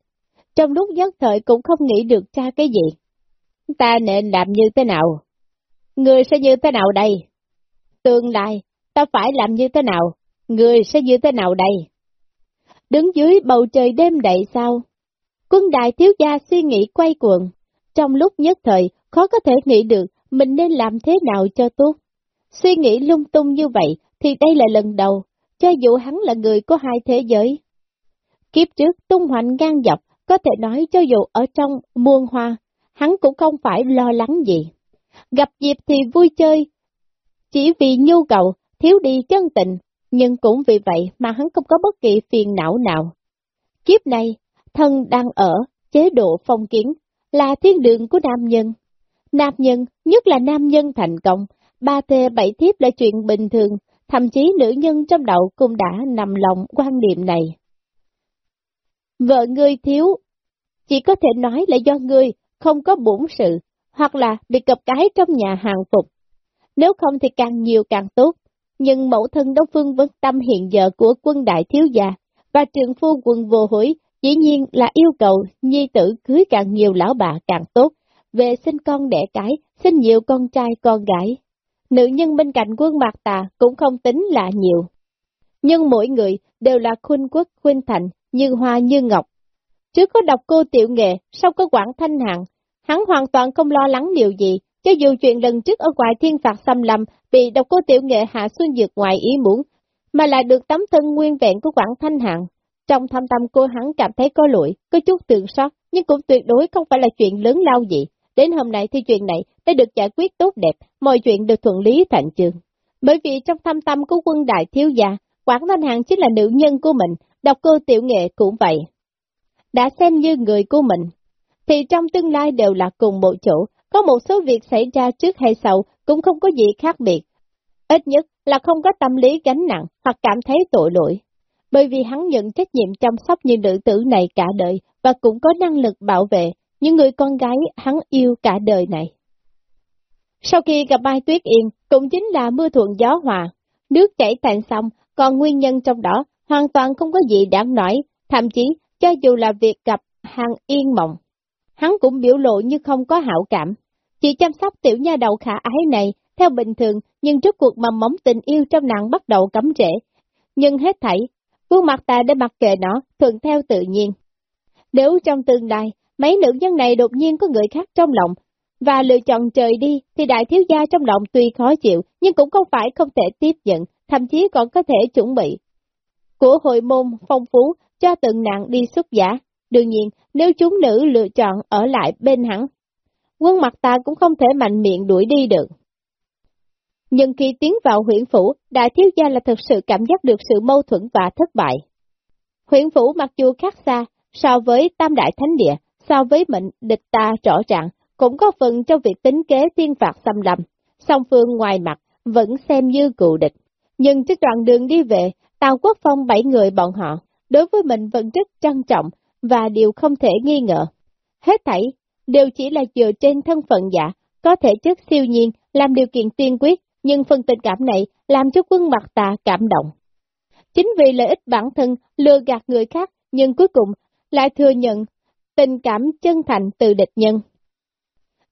Speaker 1: Trong lúc nhất thời cũng không nghĩ được ra cái gì. Ta nên làm như thế nào? Người sẽ như thế nào đây? Tương lai, ta phải làm như thế nào? Người sẽ như thế nào đây? Đứng dưới bầu trời đêm đầy sao? Quân đại thiếu gia suy nghĩ quay cuồng. Trong lúc nhất thời, khó có thể nghĩ được mình nên làm thế nào cho tốt. Suy nghĩ lung tung như vậy thì đây là lần đầu, cho dù hắn là người có hai thế giới. Kiếp trước tung hoành ngang dọc, có thể nói cho dù ở trong muôn hoa, hắn cũng không phải lo lắng gì. Gặp dịp thì vui chơi, chỉ vì nhu cầu, thiếu đi chân tình, nhưng cũng vì vậy mà hắn không có bất kỳ phiền não nào. Kiếp này, thân đang ở chế độ phong kiến, là thiên đường của nam nhân. Nam nhân, nhất là nam nhân thành công, ba tê bảy thiếp là chuyện bình thường, thậm chí nữ nhân trong đầu cũng đã nằm lòng quan niệm này. Vợ ngươi thiếu, chỉ có thể nói là do ngươi không có bổn sự, hoặc là bị cập cái trong nhà hàng phục. Nếu không thì càng nhiều càng tốt, nhưng mẫu thân Đông Phương Vân Tâm hiện giờ của quân đại thiếu gia và trường phu quân vô hối dĩ nhiên là yêu cầu nhi tử cưới càng nhiều lão bà càng tốt, về sinh con đẻ cái, sinh nhiều con trai con gái. Nữ nhân bên cạnh quân bạc tà cũng không tính là nhiều. Nhưng mỗi người đều là khuynh quốc khuynh thành, như hoa như ngọc. Trước có độc cô tiểu nghệ, sau có quảng thanh hạng, hắn hoàn toàn không lo lắng điều gì, cho dù chuyện lần trước ở ngoài thiên phạt xâm lầm bị độc cô tiểu nghệ hạ xuân dược ngoài ý muốn, mà là được tấm thân nguyên vẹn của quảng thanh hạng. Trong thâm tâm cô hắn cảm thấy có lỗi, có chút tường sót, nhưng cũng tuyệt đối không phải là chuyện lớn lao gì. Đến hôm nay thì chuyện này đã được giải quyết tốt đẹp, mọi chuyện được thuận lý thành trường. Bởi vì trong thâm tâm của quân đại thiếu gia, Quảng Thanh Hạng chính là nữ nhân của mình, độc cô tiểu nghệ cũng vậy. Đã xem như người của mình, thì trong tương lai đều là cùng một chỗ, có một số việc xảy ra trước hay sau cũng không có gì khác biệt. Ít nhất là không có tâm lý gánh nặng hoặc cảm thấy tội lỗi. Bởi vì hắn nhận trách nhiệm chăm sóc những nữ tử này cả đời và cũng có năng lực bảo vệ những người con gái hắn yêu cả đời này. Sau khi gặp Mai Tuyết Yên, cũng chính là mưa thuận gió hòa, nước chảy thành sông, còn nguyên nhân trong đó hoàn toàn không có gì đáng nói, thậm chí cho dù là việc gặp hàng yên mộng, hắn cũng biểu lộ như không có hảo cảm chị chăm sóc tiểu nha đầu khả ái này, theo bình thường, nhưng trước cuộc mầm móng tình yêu trong nàng bắt đầu cấm trễ. Nhưng hết thảy, khuôn mặt ta để mặc kệ nó, thuận theo tự nhiên. Nếu trong tương lai, mấy nữ nhân này đột nhiên có người khác trong lòng, và lựa chọn trời đi, thì đại thiếu gia trong lòng tuy khó chịu, nhưng cũng không phải không thể tiếp nhận, thậm chí còn có thể chuẩn bị. Của hội môn phong phú cho từng nạn đi xuất giả, đương nhiên nếu chúng nữ lựa chọn ở lại bên hắn, quân mặt ta cũng không thể mạnh miệng đuổi đi được. Nhưng khi tiến vào huyện phủ, đại thiếu gia là thực sự cảm giác được sự mâu thuẫn và thất bại. Huyện phủ mặc dù khác xa, so với tam đại thánh địa, so với mệnh địch ta rõ ràng, cũng có phần trong việc tính kế thiên phạt xâm lầm. song phương ngoài mặt vẫn xem như cựu địch. Nhưng trên đoạn đường đi về, Tào Quốc Phong bảy người bọn họ, đối với mình vẫn rất trân trọng, và điều không thể nghi ngờ. Hết thảy, đều chỉ là dựa trên thân phận giả, có thể chất siêu nhiên, làm điều kiện tiên quyết, nhưng phần tình cảm này làm cho quân mặt tà cảm động. Chính vì lợi ích bản thân lừa gạt người khác, nhưng cuối cùng lại thừa nhận tình cảm chân thành từ địch nhân.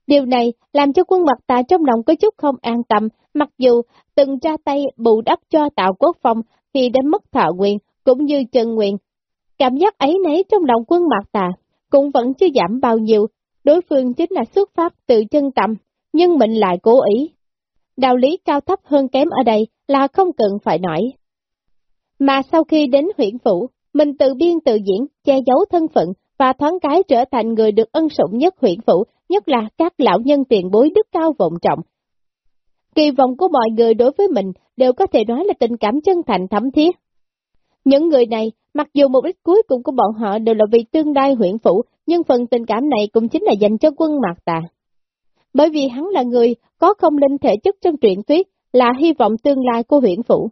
Speaker 1: Điều này làm cho quân mặt tà trong lòng có chút không an tâm, mặc dù từng ra tay bù đắp cho tạo quốc phong khi đến mất thọ quyền, cũng như chân nguyện. Cảm giác ấy nấy trong lòng quân mặt tà, cũng vẫn chưa giảm bao nhiêu, đối phương chính là xuất phát từ chân tâm, nhưng mình lại cố ý. Đạo lý cao thấp hơn kém ở đây là không cần phải nói. Mà sau khi đến huyện phủ, mình tự biên tự diễn, che giấu thân phận và thoáng cái trở thành người được ân sủng nhất huyện phủ, nhất là các lão nhân tiền bối đức cao vọng trọng. Kỳ vọng của mọi người đối với mình đều có thể nói là tình cảm chân thành thấm thiết. Những người này, mặc dù mục đích cuối cùng của bọn họ đều là vì tương lai huyện phủ, nhưng phần tình cảm này cũng chính là dành cho quân mạc tà. Bởi vì hắn là người có không linh thể chất trong truyện tuyết, là hy vọng tương lai của huyện phủ.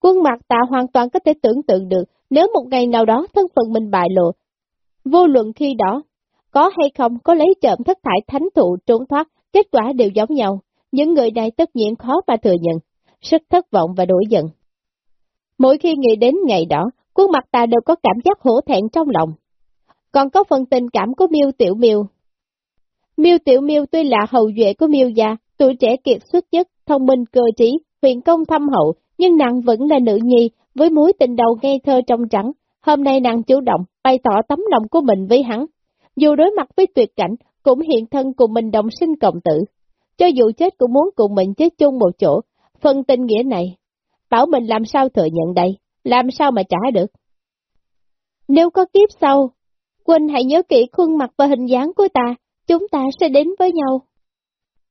Speaker 1: Quân mạc tà hoàn toàn có thể tưởng tượng được, nếu một ngày nào đó thân phận mình bại lộ, vô luận khi đó, có hay không có lấy trộm thất thải thánh thụ trốn thoát, kết quả đều giống nhau, những người này tất nhiên khó mà thừa nhận, rất thất vọng và đổi giận. Mỗi khi nghĩ đến ngày đó, Quân mặt ta đều có cảm giác hổ thẹn trong lòng. Còn có phần tình cảm của miêu Tiểu miêu miêu Tiểu miêu tuy là hậu duệ của miêu gia, tuổi trẻ kiệt xuất nhất, thông minh cơ trí, huyền công thâm hậu, nhưng nàng vẫn là nữ nhi, với mối tình đầu ngây thơ trong trắng. Hôm nay nàng chủ động, bày tỏ tấm lòng của mình với hắn. Dù đối mặt với tuyệt cảnh, cũng hiện thân cùng mình đồng sinh cộng tử. Cho dù chết cũng muốn cùng mình chết chung một chỗ, phần tình nghĩa này, bảo mình làm sao thừa nhận đây, làm sao mà trả được. Nếu có kiếp sau, Quên hãy nhớ kỹ khuôn mặt và hình dáng của ta, chúng ta sẽ đến với nhau.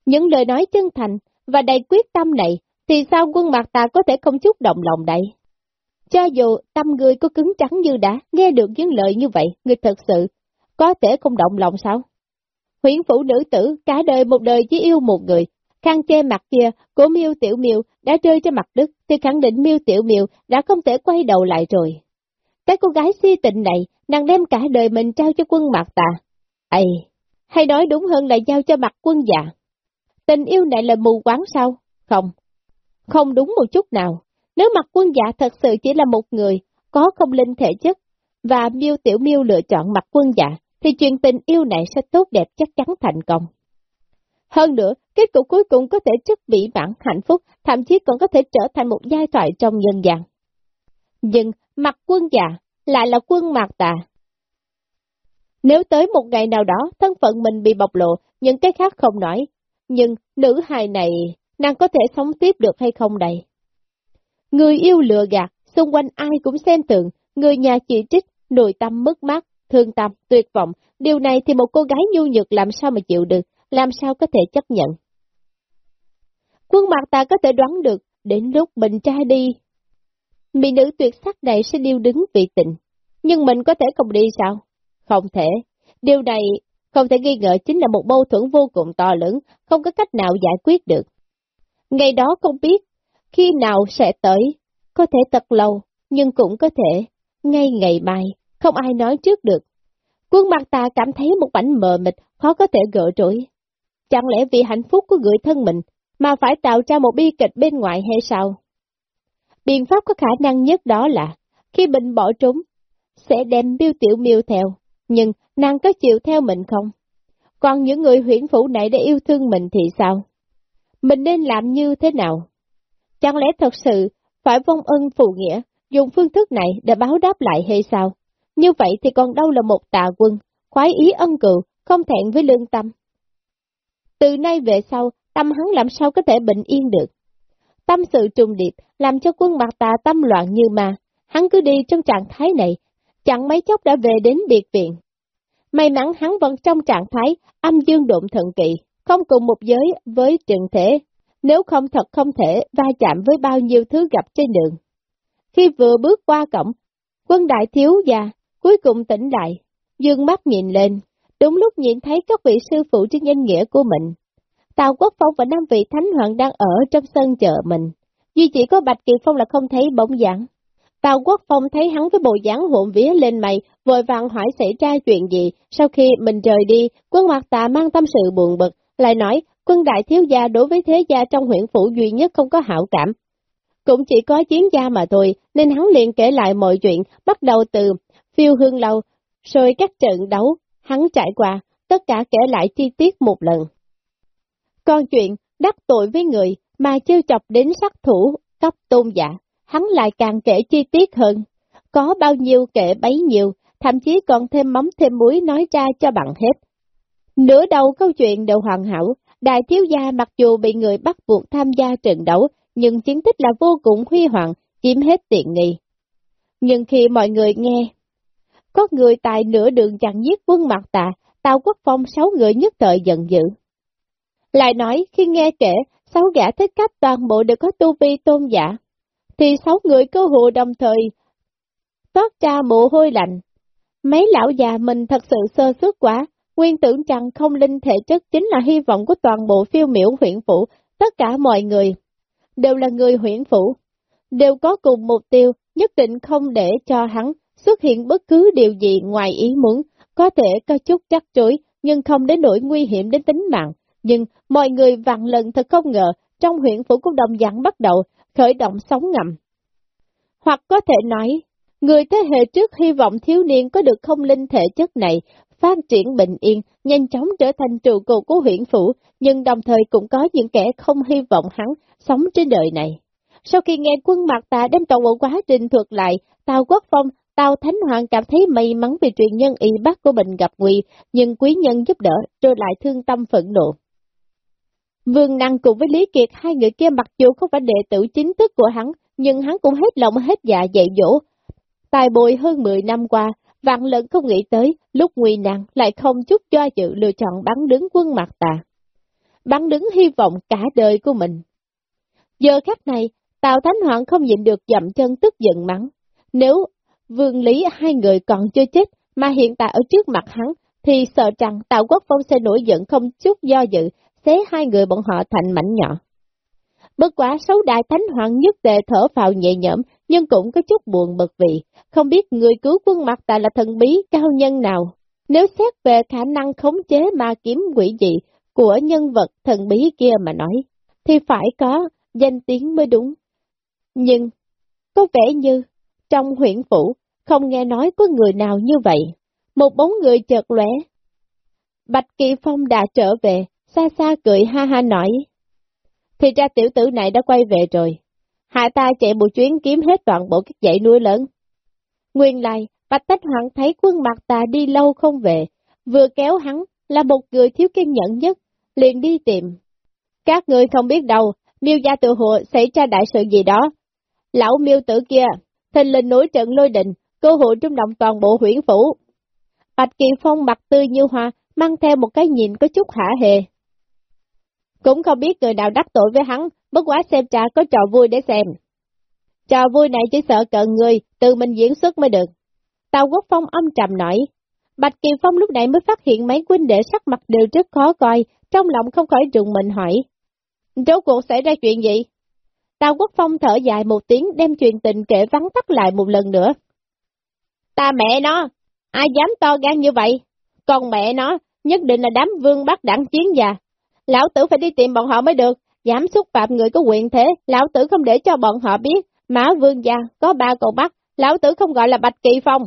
Speaker 1: Những lời nói chân thành và đầy quyết tâm này, thì sao quân mặt ta có thể không chút động lòng đây? Cho dù tâm người có cứng trắng như đã, nghe được những lời như vậy, người thật sự có thể không động lòng sao? Huyễn phủ nữ tử, cả đời một đời chỉ yêu một người, khăn che mặt kia của miêu Tiểu miêu đã rơi trên mặt đất, thì khẳng định miêu Tiểu miêu đã không thể quay đầu lại rồi. Cái cô gái si tình này, nàng đem cả đời mình trao cho quân mạc tà. Ây, hay nói đúng hơn là giao cho mặt quân dạ. Tình yêu này là mù quáng sao? Không, không đúng một chút nào. Nếu mặt quân dạ thật sự chỉ là một người, có không linh thể chất, và miêu tiểu miêu lựa chọn mặt quân dạ, thì chuyện tình yêu này sẽ tốt đẹp chắc chắn thành công. Hơn nữa, kết cục cuối cùng có thể rất mỹ mãn hạnh phúc, thậm chí còn có thể trở thành một giai thoại trong nhân gian. Nhưng mặt quân già lại là quân mạc tà. Nếu tới một ngày nào đó thân phận mình bị bộc lộ, những cái khác không nói, nhưng nữ hài này, nàng có thể sống tiếp được hay không đây? Người yêu lừa gạt, xung quanh ai cũng xem tượng, người nhà chỉ trích, nội tâm mất mát, thương tâm, tuyệt vọng, điều này thì một cô gái nhu nhược làm sao mà chịu được, làm sao có thể chấp nhận. Quân mặt ta có thể đoán được, đến lúc mình trai đi, mỹ nữ tuyệt sắc này sẽ điêu đứng vì tình, nhưng mình có thể không đi sao? Không thể, điều này không thể nghi ngờ chính là một mâu thuẫn vô cùng to lớn, không có cách nào giải quyết được. Ngày đó không biết khi nào sẽ tới, có thể thật lâu, nhưng cũng có thể ngay ngày mai, không ai nói trước được. Quân mặt ta cảm thấy một bảnh mờ mịt, khó có thể gỡ trỗi. Chẳng lẽ vì hạnh phúc của người thân mình, mà phải tạo ra một bi kịch bên ngoài hay sao? Biện pháp có khả năng nhất đó là, khi bệnh bỏ trốn, sẽ đem biêu tiểu miêu theo, nhưng nàng có chịu theo mình không? Còn những người huyển phủ này để yêu thương mình thì sao? Mình nên làm như thế nào? Chẳng lẽ thật sự phải vong ân phụ nghĩa, dùng phương thức này để báo đáp lại hay sao? Như vậy thì còn đâu là một tà quân, khoái ý ân cựu, không thẹn với lương tâm. Từ nay về sau, tâm hắn làm sao có thể bình yên được. Tâm sự trùng điệp, làm cho quân mặt tà tâm loạn như mà, hắn cứ đi trong trạng thái này, chẳng mấy chốc đã về đến biệt viện. May mắn hắn vẫn trong trạng thái âm dương độn thận kỵ, không cùng một giới với trần thể, nếu không thật không thể va chạm với bao nhiêu thứ gặp trên đường. Khi vừa bước qua cổng, quân đại thiếu già cuối cùng tỉnh lại, dương mắt nhìn lên, đúng lúc nhìn thấy các vị sư phụ trên danh nghĩa của mình. Tào Quốc Phong và năm vị thánh hoàng đang ở trong sân chợ mình, duy chỉ có Bạch Kỳ Phong là không thấy bóng dáng. Tào Quốc Phong thấy hắn với bộ dáng hộn vía lên mày, vội vàng hỏi xảy ra chuyện gì, sau khi mình rời đi, quân mặt tà mang tâm sự buồn bực, lại nói, quân đại thiếu gia đối với thế gia trong huyện phủ duy nhất không có hảo cảm. Cũng chỉ có chiến gia mà thôi, nên hắn liền kể lại mọi chuyện, bắt đầu từ phiêu hương lâu, rồi các trận đấu, hắn trải qua, tất cả kể lại chi tiết một lần. Còn chuyện đắc tội với người mà chưa chọc đến sát thủ cấp tôn giả, hắn lại càng kể chi tiết hơn. Có bao nhiêu kể bấy nhiêu, thậm chí còn thêm mắm thêm muối nói ra cho bằng hết. Nửa đầu câu chuyện đều hoàn hảo, đại thiếu gia mặc dù bị người bắt buộc tham gia trận đấu, nhưng chiến tích là vô cùng huy hoàng, chiếm hết tiện nghi. Nhưng khi mọi người nghe, có người tại nửa đường chặn giết quân mặt tạ, Tào Quốc Phong sáu người nhất thời giận dữ. Lại nói, khi nghe kể, sáu gã thích cách toàn bộ đều có tu vi tôn giả, thì sáu người cơ hồ đồng thời toát ra mồ hôi lạnh. Mấy lão già mình thật sự sơ suất quá, nguyên tưởng rằng không linh thể chất chính là hy vọng của toàn bộ phiêu miểu huyện phủ, tất cả mọi người đều là người huyện phủ, đều có cùng mục tiêu, nhất định không để cho hắn xuất hiện bất cứ điều gì ngoài ý muốn, có thể có chút chắc chối, nhưng không đến nỗi nguy hiểm đến tính mạng. Nhưng mọi người vạn lần thật không ngờ, trong huyện phủ của đồng dạng bắt đầu khởi động sóng ngầm. Hoặc có thể nói, người thế hệ trước hy vọng thiếu niên có được không linh thể chất này, phát triển bình yên, nhanh chóng trở thành trụ cột của huyện phủ, nhưng đồng thời cũng có những kẻ không hy vọng hắn sống trên đời này. Sau khi nghe quân Mạc Tà đem toàn bộ quá trình thuật lại, Tào Quốc Phong, Tào Thánh Hoàng cảm thấy may mắn vì truyền nhân y bác của mình gặp nguy, nhưng quý nhân giúp đỡ, rồi lại thương tâm phẫn nộ. Vương Năng cùng với Lý Kiệt hai người kia mặc dù không phải đệ tử chính thức của hắn, nhưng hắn cũng hết lòng hết dạ dạy dỗ. Tài bồi hơn 10 năm qua, vạn lần không nghĩ tới, lúc nguy nạn lại không chút do dự lựa chọn bắn đứng quân mặt tà. Bắn đứng hy vọng cả đời của mình. Giờ khắc này, Tào Thánh Hoàng không nhịn được dậm chân tức giận mắng. Nếu vương lý hai người còn chưa chết, mà hiện tại ở trước mặt hắn, thì sợ rằng Tào Quốc Phong sẽ nổi giận không chút do dự, xé hai người bọn họ thành mảnh nhỏ. Bất quá xấu đại thánh hoàng nhất tề thở vào nhẹ nhõm, nhưng cũng có chút buồn bực vì không biết người cứu quân mặt tại là thần bí cao nhân nào. Nếu xét về khả năng khống chế ma kiếm quỷ dị của nhân vật thần bí kia mà nói, thì phải có danh tiếng mới đúng. Nhưng, có vẻ như, trong huyện phủ, không nghe nói có người nào như vậy. Một bóng người chợt lóe. Bạch Kỳ Phong đã trở về, xa xa cười ha ha nói. Thì ra tiểu tử này đã quay về rồi. Hạ ta chạy một chuyến kiếm hết toàn bộ các dãy núi lớn. Nguyên lai, Bạch Tách Hoàng thấy quân mặt tà đi lâu không về, vừa kéo hắn là một người thiếu kiên nhẫn nhất, liền đi tìm. Các người không biết đâu, miêu gia tự hộ xảy ra đại sự gì đó. Lão miêu tử kia, thình lên núi trận lôi đình, cơ hội trung động toàn bộ huyển phủ. Bạch Kỳ Phong mặt tươi như hoa, mang theo một cái nhìn có chút hả hề. Cũng không biết người nào đắc tội với hắn, bất quá xem trà có trò vui để xem. Trò vui này chỉ sợ cận người, từ mình diễn xuất mới được. Tào Quốc Phong âm trầm nói. Bạch kiều Phong lúc này mới phát hiện mấy huynh đệ sắc mặt đều rất khó coi, trong lòng không khỏi trùng mình hỏi. Rốt cuộc xảy ra chuyện gì? Tào Quốc Phong thở dài một tiếng đem chuyện tình kể vắng tắt lại một lần nữa. Ta mẹ nó, ai dám to gan như vậy? Còn mẹ nó, nhất định là đám vương bắt đẳng chiến già. Lão tử phải đi tìm bọn họ mới được, dám xúc phạm người có quyền thế, lão tử không để cho bọn họ biết, mã vương gia có ba cậu bắt, lão tử không gọi là Bạch Kỳ Phong.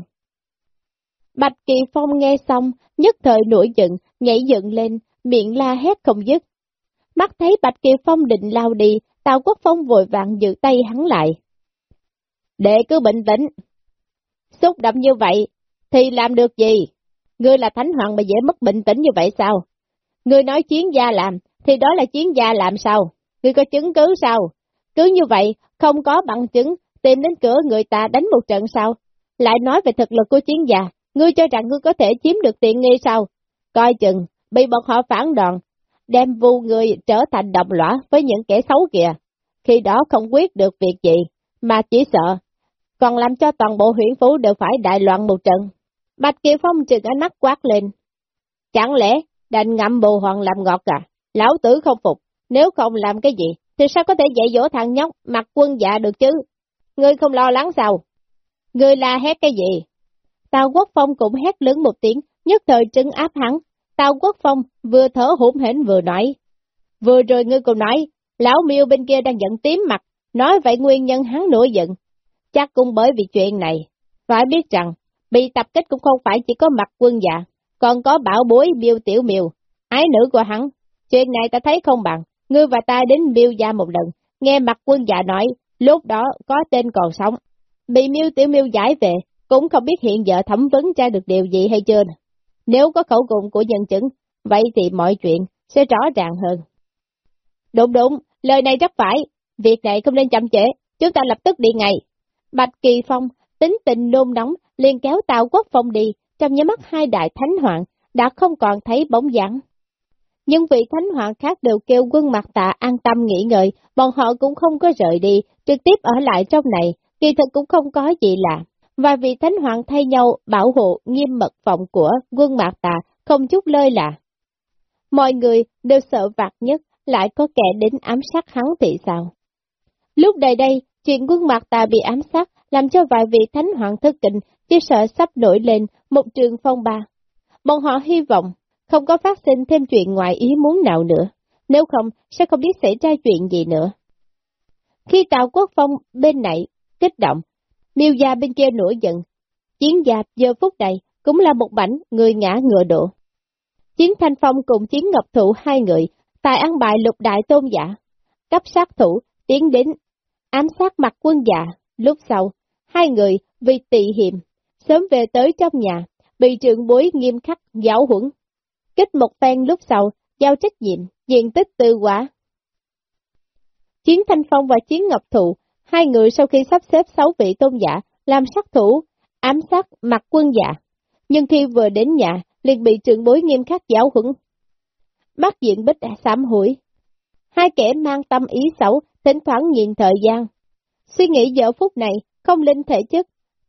Speaker 1: Bạch Kỳ Phong nghe xong, nhất thời nổi giận, nhảy dựng lên, miệng la hét không dứt. Mắt thấy Bạch Kỳ Phong định lao đi, Tào Quốc Phong vội vàng giữ tay hắn lại. Đệ cứ bình tĩnh, Xúc động như vậy, thì làm được gì? Ngươi là thánh hoàng mà dễ mất bình tĩnh như vậy sao? Ngươi nói chiến gia làm, thì đó là chiến gia làm sao? Ngươi có chứng cứ sao? Cứ như vậy, không có bằng chứng, tìm đến cửa người ta đánh một trận sao? Lại nói về thực lực của chiến gia, ngươi cho rằng ngươi có thể chiếm được tiện nghi sao? Coi chừng, bị bọn họ phản đòn, đem vu người trở thành đồng lõa với những kẻ xấu kìa. Khi đó không quyết được việc gì, mà chỉ sợ còn làm cho toàn bộ huyện phủ đều phải đại loạn một trận. Bạch Kiều Phong trừng ánh mắt quát lên. Chẳng lẽ đành ngậm bồ hoàng làm ngọt à? Lão tử không phục, nếu không làm cái gì, thì sao có thể dạy dỗ thằng nhóc mặc quân dạ được chứ? Ngươi không lo lắng sao? Ngươi la hét cái gì? Tào Quốc Phong cũng hét lớn một tiếng, nhất thời trấn áp hắn. Tào Quốc Phong vừa thở hổn hển vừa nói. Vừa rồi ngươi còn nói, lão miêu bên kia đang giận tím mặt, nói vậy nguyên nhân hắn nổi giận. Chắc cũng bởi vì chuyện này. Phải biết rằng, bị tập kích cũng không phải chỉ có mặt quân dạ, còn có bảo bối biêu tiểu miều, ái nữ của hắn. Chuyện này ta thấy không bằng, ngươi và ta đến miêu gia một lần, nghe mặt quân dạ nói, lúc đó có tên còn sống. Bị miêu tiểu miêu giải về, cũng không biết hiện giờ thẩm vấn tra được điều gì hay chưa. Nếu có khẩu cùng của nhân chứng, vậy thì mọi chuyện sẽ rõ ràng hơn. Đúng đúng, lời này rất phải, việc này không nên chậm trễ, chúng ta lập tức đi ngay. Bạch Kỳ Phong, tính tình nôn nóng, liền kéo Tào Quốc Phong đi, trong nháy mắt hai đại thánh hoàng, đã không còn thấy bóng dáng. Nhưng vị thánh hoàng khác đều kêu quân mặt tạ an tâm nghỉ ngơi, bọn họ cũng không có rời đi, trực tiếp ở lại trong này, kỳ thực cũng không có gì lạ. Và vị thánh hoàng thay nhau bảo hộ nghiêm mật phòng của quân mạc tạ không chút lơi lạ. Mọi người đều sợ vặt nhất, lại có kẻ đến ám sát hắn thì sao? Lúc đây đây, chuyện quân mạc tà bị ám sát làm cho vài vị thánh hoàng thức kinh chỉ sợ sắp nổi lên một trường phong ba. Bọn họ hy vọng không có phát sinh thêm chuyện ngoài ý muốn nào nữa, nếu không sẽ không biết xảy ra chuyện gì nữa. Khi Tào Quốc Phong bên này kích động, miêu gia bên kia nổi giận, chiến giáp giờ phút này cũng là một bảnh người ngã ngựa đổ. Chiến Thanh Phong cùng Chiến Ngọc Thụ hai người, tài ăn bài lục đại tôn giả, cấp sát thủ, tiến đến, ám sát mặt quân giả, lúc sau, hai người vì tị hiểm, sớm về tới trong nhà, bị trưởng bối nghiêm khắc giáo huấn. Kích một phen lúc sau, giao trách nhiệm, diện tích tư quả. Chiến Thanh Phong và Chiến Ngọc Thụ, hai người sau khi sắp xếp sáu vị tôn giả, làm sát thủ, ám sát mặt quân giả. Nhưng khi vừa đến nhà, liền bị trưởng bối nghiêm khắc giáo huấn. Mắt diện bích sám hủi. Hai kẻ mang tâm ý xấu, thỉnh thoảng nhìn thời gian. Suy nghĩ giờ phút này, không linh thể chất,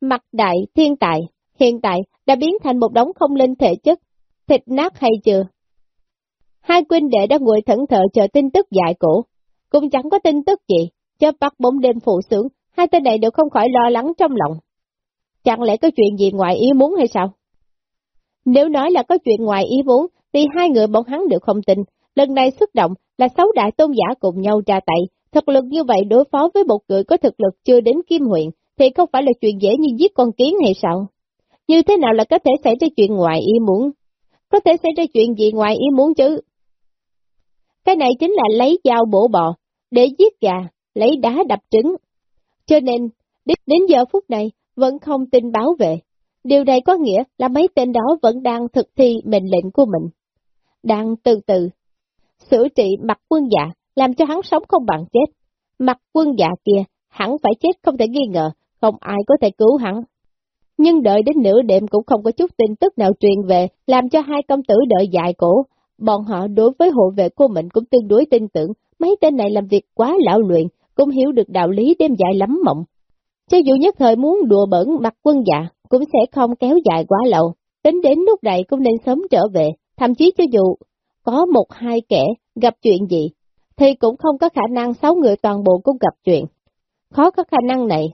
Speaker 1: mặt đại thiên tài, hiện tại đã biến thành một đống không linh thể chất, thịt nát hay chưa? Hai quân đệ đã ngồi thẫn thờ chờ tin tức dại cổ, cũng chẳng có tin tức gì, chớp bắt bóng đêm phụ sướng, hai tên này đều không khỏi lo lắng trong lòng. Chẳng lẽ có chuyện gì ngoài ý muốn hay sao? Nếu nói là có chuyện ngoài ý muốn, thì hai người bọn hắn đều không tin, lần này xúc động là sáu đại tôn giả cùng nhau ra tay, thực lực như vậy đối phó với một người có thực lực chưa đến kim huyện, thì không phải là chuyện dễ như giết con kiến hay sao? Như thế nào là có thể xảy ra chuyện ngoài ý muốn? Có thể xảy ra chuyện gì ngoài ý muốn chứ? Cái này chính là lấy dao bổ bò, để giết gà, lấy đá đập trứng. Cho nên, đến giờ phút này, vẫn không tin báo về. Điều này có nghĩa là mấy tên đó vẫn đang thực thi mệnh lệnh của mình. Đang từ từ, xử trị mặt quân dạ, làm cho hắn sống không bằng chết. Mặt quân dạ kia, hắn phải chết không thể nghi ngờ, không ai có thể cứu hắn. Nhưng đợi đến nửa đêm cũng không có chút tin tức nào truyền về, làm cho hai công tử đợi dài cổ. Bọn họ đối với hộ vệ của mình cũng tương đối tin tưởng, mấy tên này làm việc quá lão luyện, cũng hiểu được đạo lý đêm dài lắm mộng. Cho dù nhất thời muốn đùa bẩn mặt quân dạ, cũng sẽ không kéo dài quá lâu. Tính đến lúc này cũng nên sớm trở về, thậm chí cho dù có một hai kẻ gặp chuyện gì, thì cũng không có khả năng sáu người toàn bộ cũng gặp chuyện. Khó có khả năng này.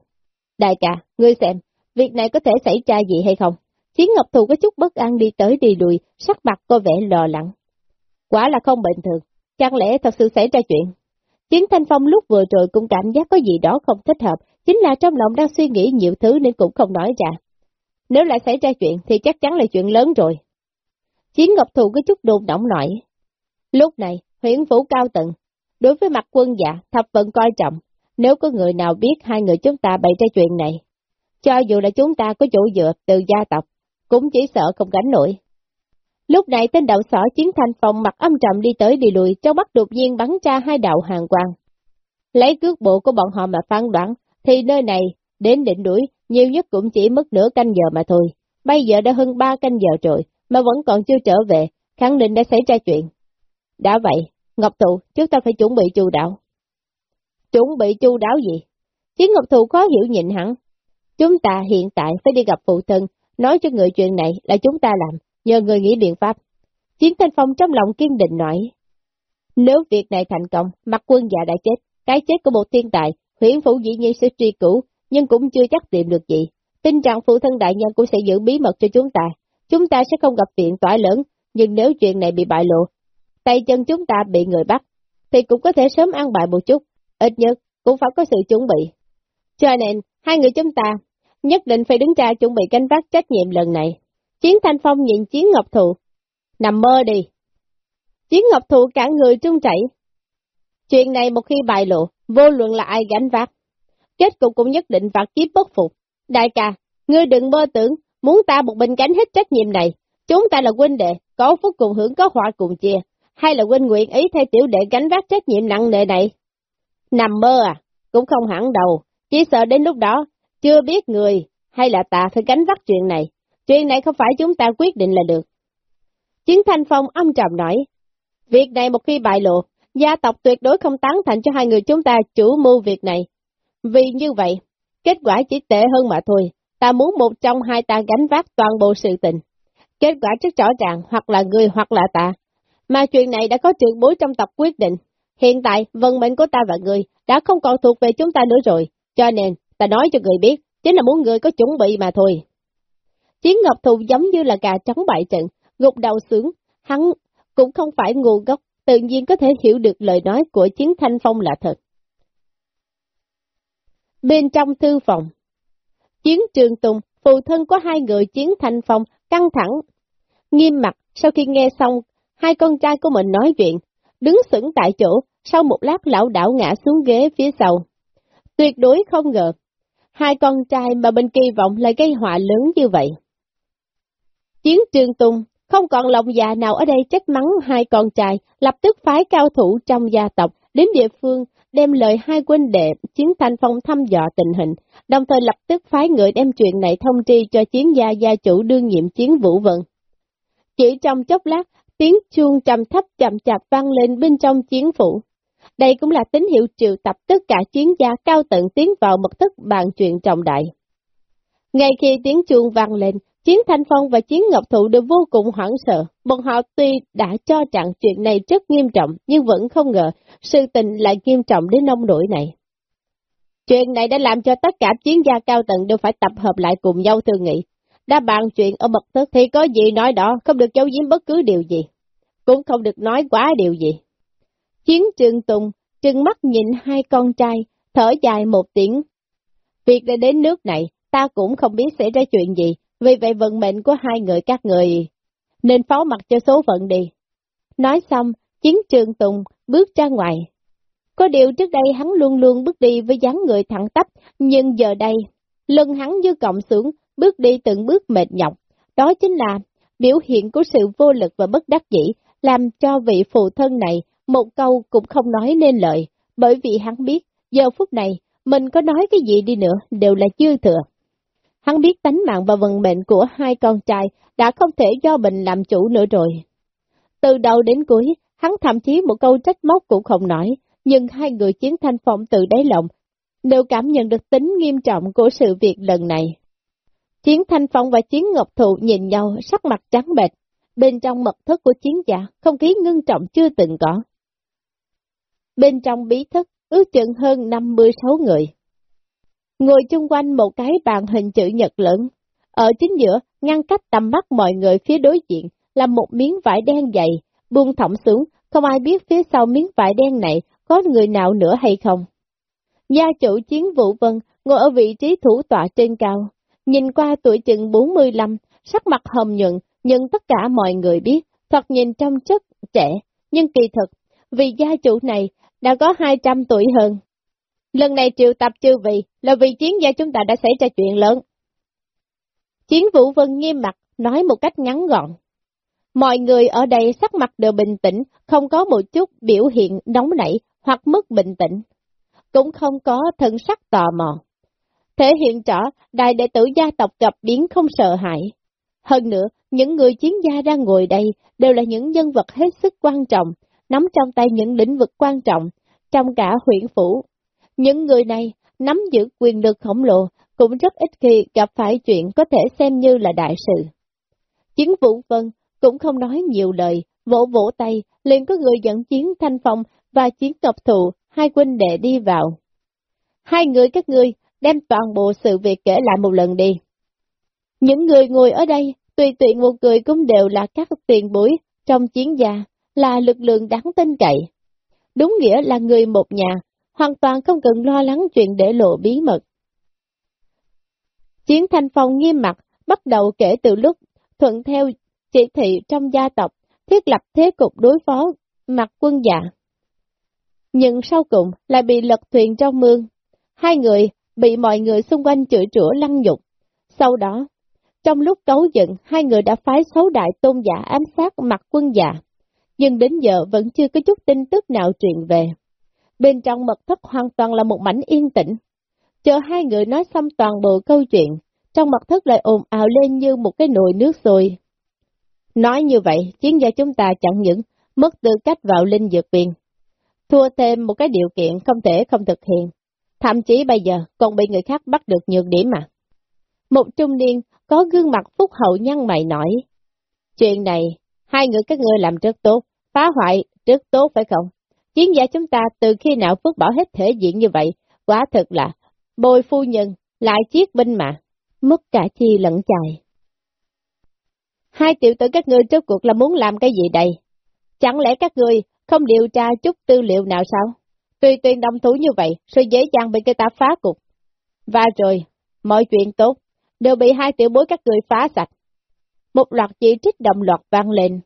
Speaker 1: Đại ca, ngươi xem, việc này có thể xảy ra gì hay không? Chiến Ngọc Thù có chút bất an đi tới đi lùi, sắc mặt có vẻ lo lắng. Quả là không bình thường, chẳng lẽ thật sự xảy ra chuyện? Chiến Thanh Phong lúc vừa rồi cũng cảm giác có gì đó không thích hợp, chính là trong lòng đang suy nghĩ nhiều thứ nên cũng không nói ra. Nếu lại xảy ra chuyện thì chắc chắn là chuyện lớn rồi. Chiến Ngọc Thù có chút đồn động nổi. Lúc này, huyện phủ cao tận, đối với mặt quân dạ, thập vận coi trọng, nếu có người nào biết hai người chúng ta bày ra chuyện này, cho dù là chúng ta có chỗ dựa từ gia tộc, cũng chỉ sợ không gánh nổi. Lúc này tên đạo sở chiến thành phòng mặt âm trầm đi tới đi lùi, trong mắt đột nhiên bắn ra hai đạo hàng quang. Lấy cước bộ của bọn họ mà phán đoán, thì nơi này, đến đỉnh đuổi, nhiều nhất cũng chỉ mất nửa canh giờ mà thôi. Bây giờ đã hơn ba canh giờ rồi, mà vẫn còn chưa trở về, khẳng định đã xảy ra chuyện. Đã vậy, Ngọc tụ, chúng ta phải chuẩn bị chu đạo. Chuẩn bị chu đáo gì? Chiến Ngọc Thụ khó hiểu nhịn hẳn. Chúng ta hiện tại phải đi gặp phụ thân, nói cho người chuyện này là chúng ta làm, nhờ người nghĩ biện pháp. Chiến Thanh Phong trong lòng kiên định nói. Nếu việc này thành công, mặt quân già đã chết, cái chết của một thiên tài, huyện phủ dĩ nhiên sẽ truy cứu, nhưng cũng chưa chắc tìm được gì. tin rằng phụ thân đại nhân cũng sẽ giữ bí mật cho chúng ta. Chúng ta sẽ không gặp viện tỏa lớn, nhưng nếu chuyện này bị bại lộ, tay chân chúng ta bị người bắt, thì cũng có thể sớm ăn bại một chút, ít nhất cũng phải có sự chuẩn bị. Cho nên, hai người chúng ta nhất định phải đứng ra chuẩn bị canh vác trách nhiệm lần này. Chiến Thanh Phong nhìn Chiến Ngọc Thụ, nằm mơ đi. Chiến Ngọc Thụ cả người trung chảy. Chuyện này một khi bại lộ, vô luận là ai gánh vác. Kết cục cũng nhất định vạt kiếp bất phục. Đại ca, ngươi đừng mơ tưởng, muốn ta một mình gánh hết trách nhiệm này. Chúng ta là huynh đệ, có phúc cùng hưởng có họa cùng chia. Hay là huynh nguyện ý thay tiểu đệ gánh vác trách nhiệm nặng nề này? Nằm mơ à? Cũng không hẳn đầu. Chỉ sợ đến lúc đó, chưa biết người hay là ta phải gánh vác chuyện này. Chuyện này không phải chúng ta quyết định là được. Chiến Thanh Phong âm trầm nói, việc này một khi bại lộ, gia tộc tuyệt đối không tán thành cho hai người chúng ta chủ mưu việc này. Vì như vậy, kết quả chỉ tệ hơn mà thôi, ta muốn một trong hai ta gánh vác toàn bộ sự tình. Kết quả rất rõ ràng, hoặc là người hoặc là ta. Mà chuyện này đã có trường bối trong tộc quyết định. Hiện tại, vận mệnh của ta và người đã không còn thuộc về chúng ta nữa rồi, cho nên, ta nói cho người biết, chính là muốn người có chuẩn bị mà thôi. Chiến Ngọc Thụ giống như là gà trống bại trận, gục đầu sướng, hắn cũng không phải ngu gốc tự nhiên có thể hiểu được lời nói của Chiến Thanh Phong là thật. Bên trong thư phòng, Chiến Trường Tùng, phụ thân có hai người Chiến Thanh Phong, căng thẳng, nghiêm mặt sau khi nghe xong hai con trai của mình nói chuyện, đứng sững tại chỗ, sau một lát lão đảo ngã xuống ghế phía sau. Tuyệt đối không ngờ, hai con trai mà bên kỳ vọng lại gây họa lớn như vậy. Chiến trường tung không còn lòng già nào ở đây trách mắng hai con trai, lập tức phái cao thủ trong gia tộc đến địa phương, đem lời hai quân đệ chiến thanh phong thăm dò tình hình, đồng thời lập tức phái người đem chuyện này thông tri cho chiến gia gia chủ đương nhiệm chiến vũ vận. Chỉ trong chốc lát, tiếng chuông trầm thấp chậm chạp vang lên bên trong chiến phủ. Đây cũng là tín hiệu triệu tập tất cả chiến gia cao tận tiến vào mật thất bàn chuyện trọng đại. Ngay khi tiếng chuông vang lên, Chiến Thanh Phong và Chiến Ngọc Thụ đều vô cùng hoảng sợ. Bọn họ tuy đã cho rằng chuyện này rất nghiêm trọng, nhưng vẫn không ngờ sự tình lại nghiêm trọng đến nông nỗi này. Chuyện này đã làm cho tất cả chiến gia cao tầng đều phải tập hợp lại cùng nhau thương nghị. Đã bàn chuyện ở mật thất thì có gì nói đó, không được giấu giếm bất cứ điều gì. Cũng không được nói quá điều gì. Chiến trường Tùng trừng mắt nhìn hai con trai, thở dài một tiếng. Việc đã đến nước này, ta cũng không biết xảy ra chuyện gì, vì vậy vận mệnh của hai người các người, nên phó mặt cho số phận đi. Nói xong, chiến trường Tùng bước ra ngoài. Có điều trước đây hắn luôn luôn bước đi với dáng người thẳng tắp, nhưng giờ đây, lưng hắn như cộng xuống, bước đi từng bước mệt nhọc. Đó chính là biểu hiện của sự vô lực và bất đắc dĩ, làm cho vị phụ thân này một câu cũng không nói nên lời, bởi vì hắn biết, giờ phút này, mình có nói cái gì đi nữa đều là chưa thừa. Hắn biết tánh mạng và vận mệnh của hai con trai đã không thể do mình làm chủ nữa rồi. Từ đầu đến cuối, hắn thậm chí một câu trách móc cũng không nói, nhưng hai người chiến thanh phong từ đáy lòng đều cảm nhận được tính nghiêm trọng của sự việc lần này. Chiến Thanh Phong và Chiến Ngọc Thụ nhìn nhau sắc mặt trắng bệch, bên trong mật thất của chiến giả, không khí ngưng trọng chưa từng có. Bên trong bí thất, ước chừng hơn 56 người. Ngồi chung quanh một cái bàn hình chữ nhật lớn. Ở chính giữa, ngăn cách tầm mắt mọi người phía đối diện, là một miếng vải đen dày, buông thõng xuống, không ai biết phía sau miếng vải đen này có người nào nữa hay không. Gia chủ chiến vũ vân ngồi ở vị trí thủ tọa trên cao, nhìn qua tuổi chừng 45, sắc mặt hồng nhuận, nhưng tất cả mọi người biết, thật nhìn trong chất trẻ, nhưng kỳ thực, vì gia chủ này đã có 200 tuổi hơn. Lần này triệu tập chư vị là vì chiến gia chúng ta đã xảy ra chuyện lớn. Chiến Vũ Vân nghiêm mặt, nói một cách ngắn gọn. Mọi người ở đây sắc mặt đều bình tĩnh, không có một chút biểu hiện nóng nảy hoặc mất bình tĩnh. Cũng không có thân sắc tò mò. Thể hiện rõ đại đệ tử gia tộc gặp biến không sợ hãi. Hơn nữa, những người chiến gia đang ngồi đây đều là những nhân vật hết sức quan trọng, nắm trong tay những lĩnh vực quan trọng, trong cả huyện phủ. Những người này nắm giữ quyền lực khổng lồ, cũng rất ít khi gặp phải chuyện có thể xem như là đại sự. Chiến Vũ Vân cũng không nói nhiều lời, vỗ vỗ tay, liền có người dẫn chiến Thanh Phong và chiến Ngọc Thụ, hai quân đệ đi vào. Hai người các ngươi đem toàn bộ sự việc kể lại một lần đi, Những người ngồi ở đây, tùy tiện một người cũng đều là các tiền bối trong chiến gia, là lực lượng đáng tin cậy. Đúng nghĩa là người một nhà, hoàn toàn không cần lo lắng chuyện để lộ bí mật. Chiến thanh phong nghiêm mặt, bắt đầu kể từ lúc thuận theo chỉ thị trong gia tộc, thiết lập thế cục đối phó mặt quân giả. Nhưng sau cùng lại bị lật thuyền trong mương. Hai người bị mọi người xung quanh chửi rủa lăng nhục. Sau đó, trong lúc cấu giận, hai người đã phái xấu đại tôn giả ám sát mặt quân giả. Nhưng đến giờ vẫn chưa có chút tin tức nào truyền về. Bên trong mật thất hoàn toàn là một mảnh yên tĩnh. Chờ hai người nói xong toàn bộ câu chuyện, trong mật thất lại ồn ào lên như một cái nồi nước sôi. Nói như vậy, chiến gia chúng ta chẳng những mất tư cách vào linh dược viện, thua thêm một cái điều kiện không thể không thực hiện, thậm chí bây giờ còn bị người khác bắt được nhược điểm mà. Một trung niên có gương mặt phúc hậu nhăn mày nói, chuyện này, hai người các ngươi làm rất tốt, phá hoại rất tốt phải không? Chiến gia chúng ta từ khi nào phước bỏ hết thể diện như vậy, quá thực là bồi phu nhân, lại chiếc binh mà, mất cả chi lẫn chài. Hai tiểu tử các ngươi trước cuộc là muốn làm cái gì đây? Chẳng lẽ các ngươi không điều tra chút tư liệu nào sao? Tùy tuyên đồng thủ như vậy, sẽ dễ dàng bị người ta phá cục. Và rồi, mọi chuyện tốt, đều bị hai tiểu bối các người phá sạch. Một loạt chỉ trích đồng loạt vang lên.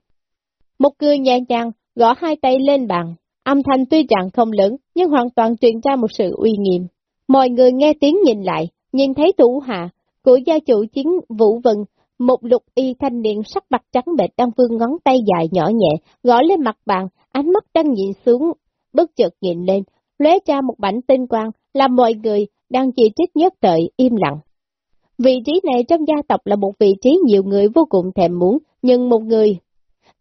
Speaker 1: Một cười nhẹ nhàng gõ hai tay lên bàn, âm thanh tuy chẳng không lớn, nhưng hoàn toàn truyền ra một sự uy nghiêm. Mọi người nghe tiếng nhìn lại, nhìn thấy thủ hạ của gia chủ chiến Vũ Vân một lục y thanh niên sắc mặt trắng bệch đang vương ngón tay dài nhỏ nhẹ, gõ lên mặt bàn, ánh mắt đang nhìn xuống, bất chợt nhìn lên, lóe ra một bảnh tinh quang, làm mọi người đang chỉ trích nhất thời im lặng. Vị trí này trong gia tộc là một vị trí nhiều người vô cùng thèm muốn, nhưng một người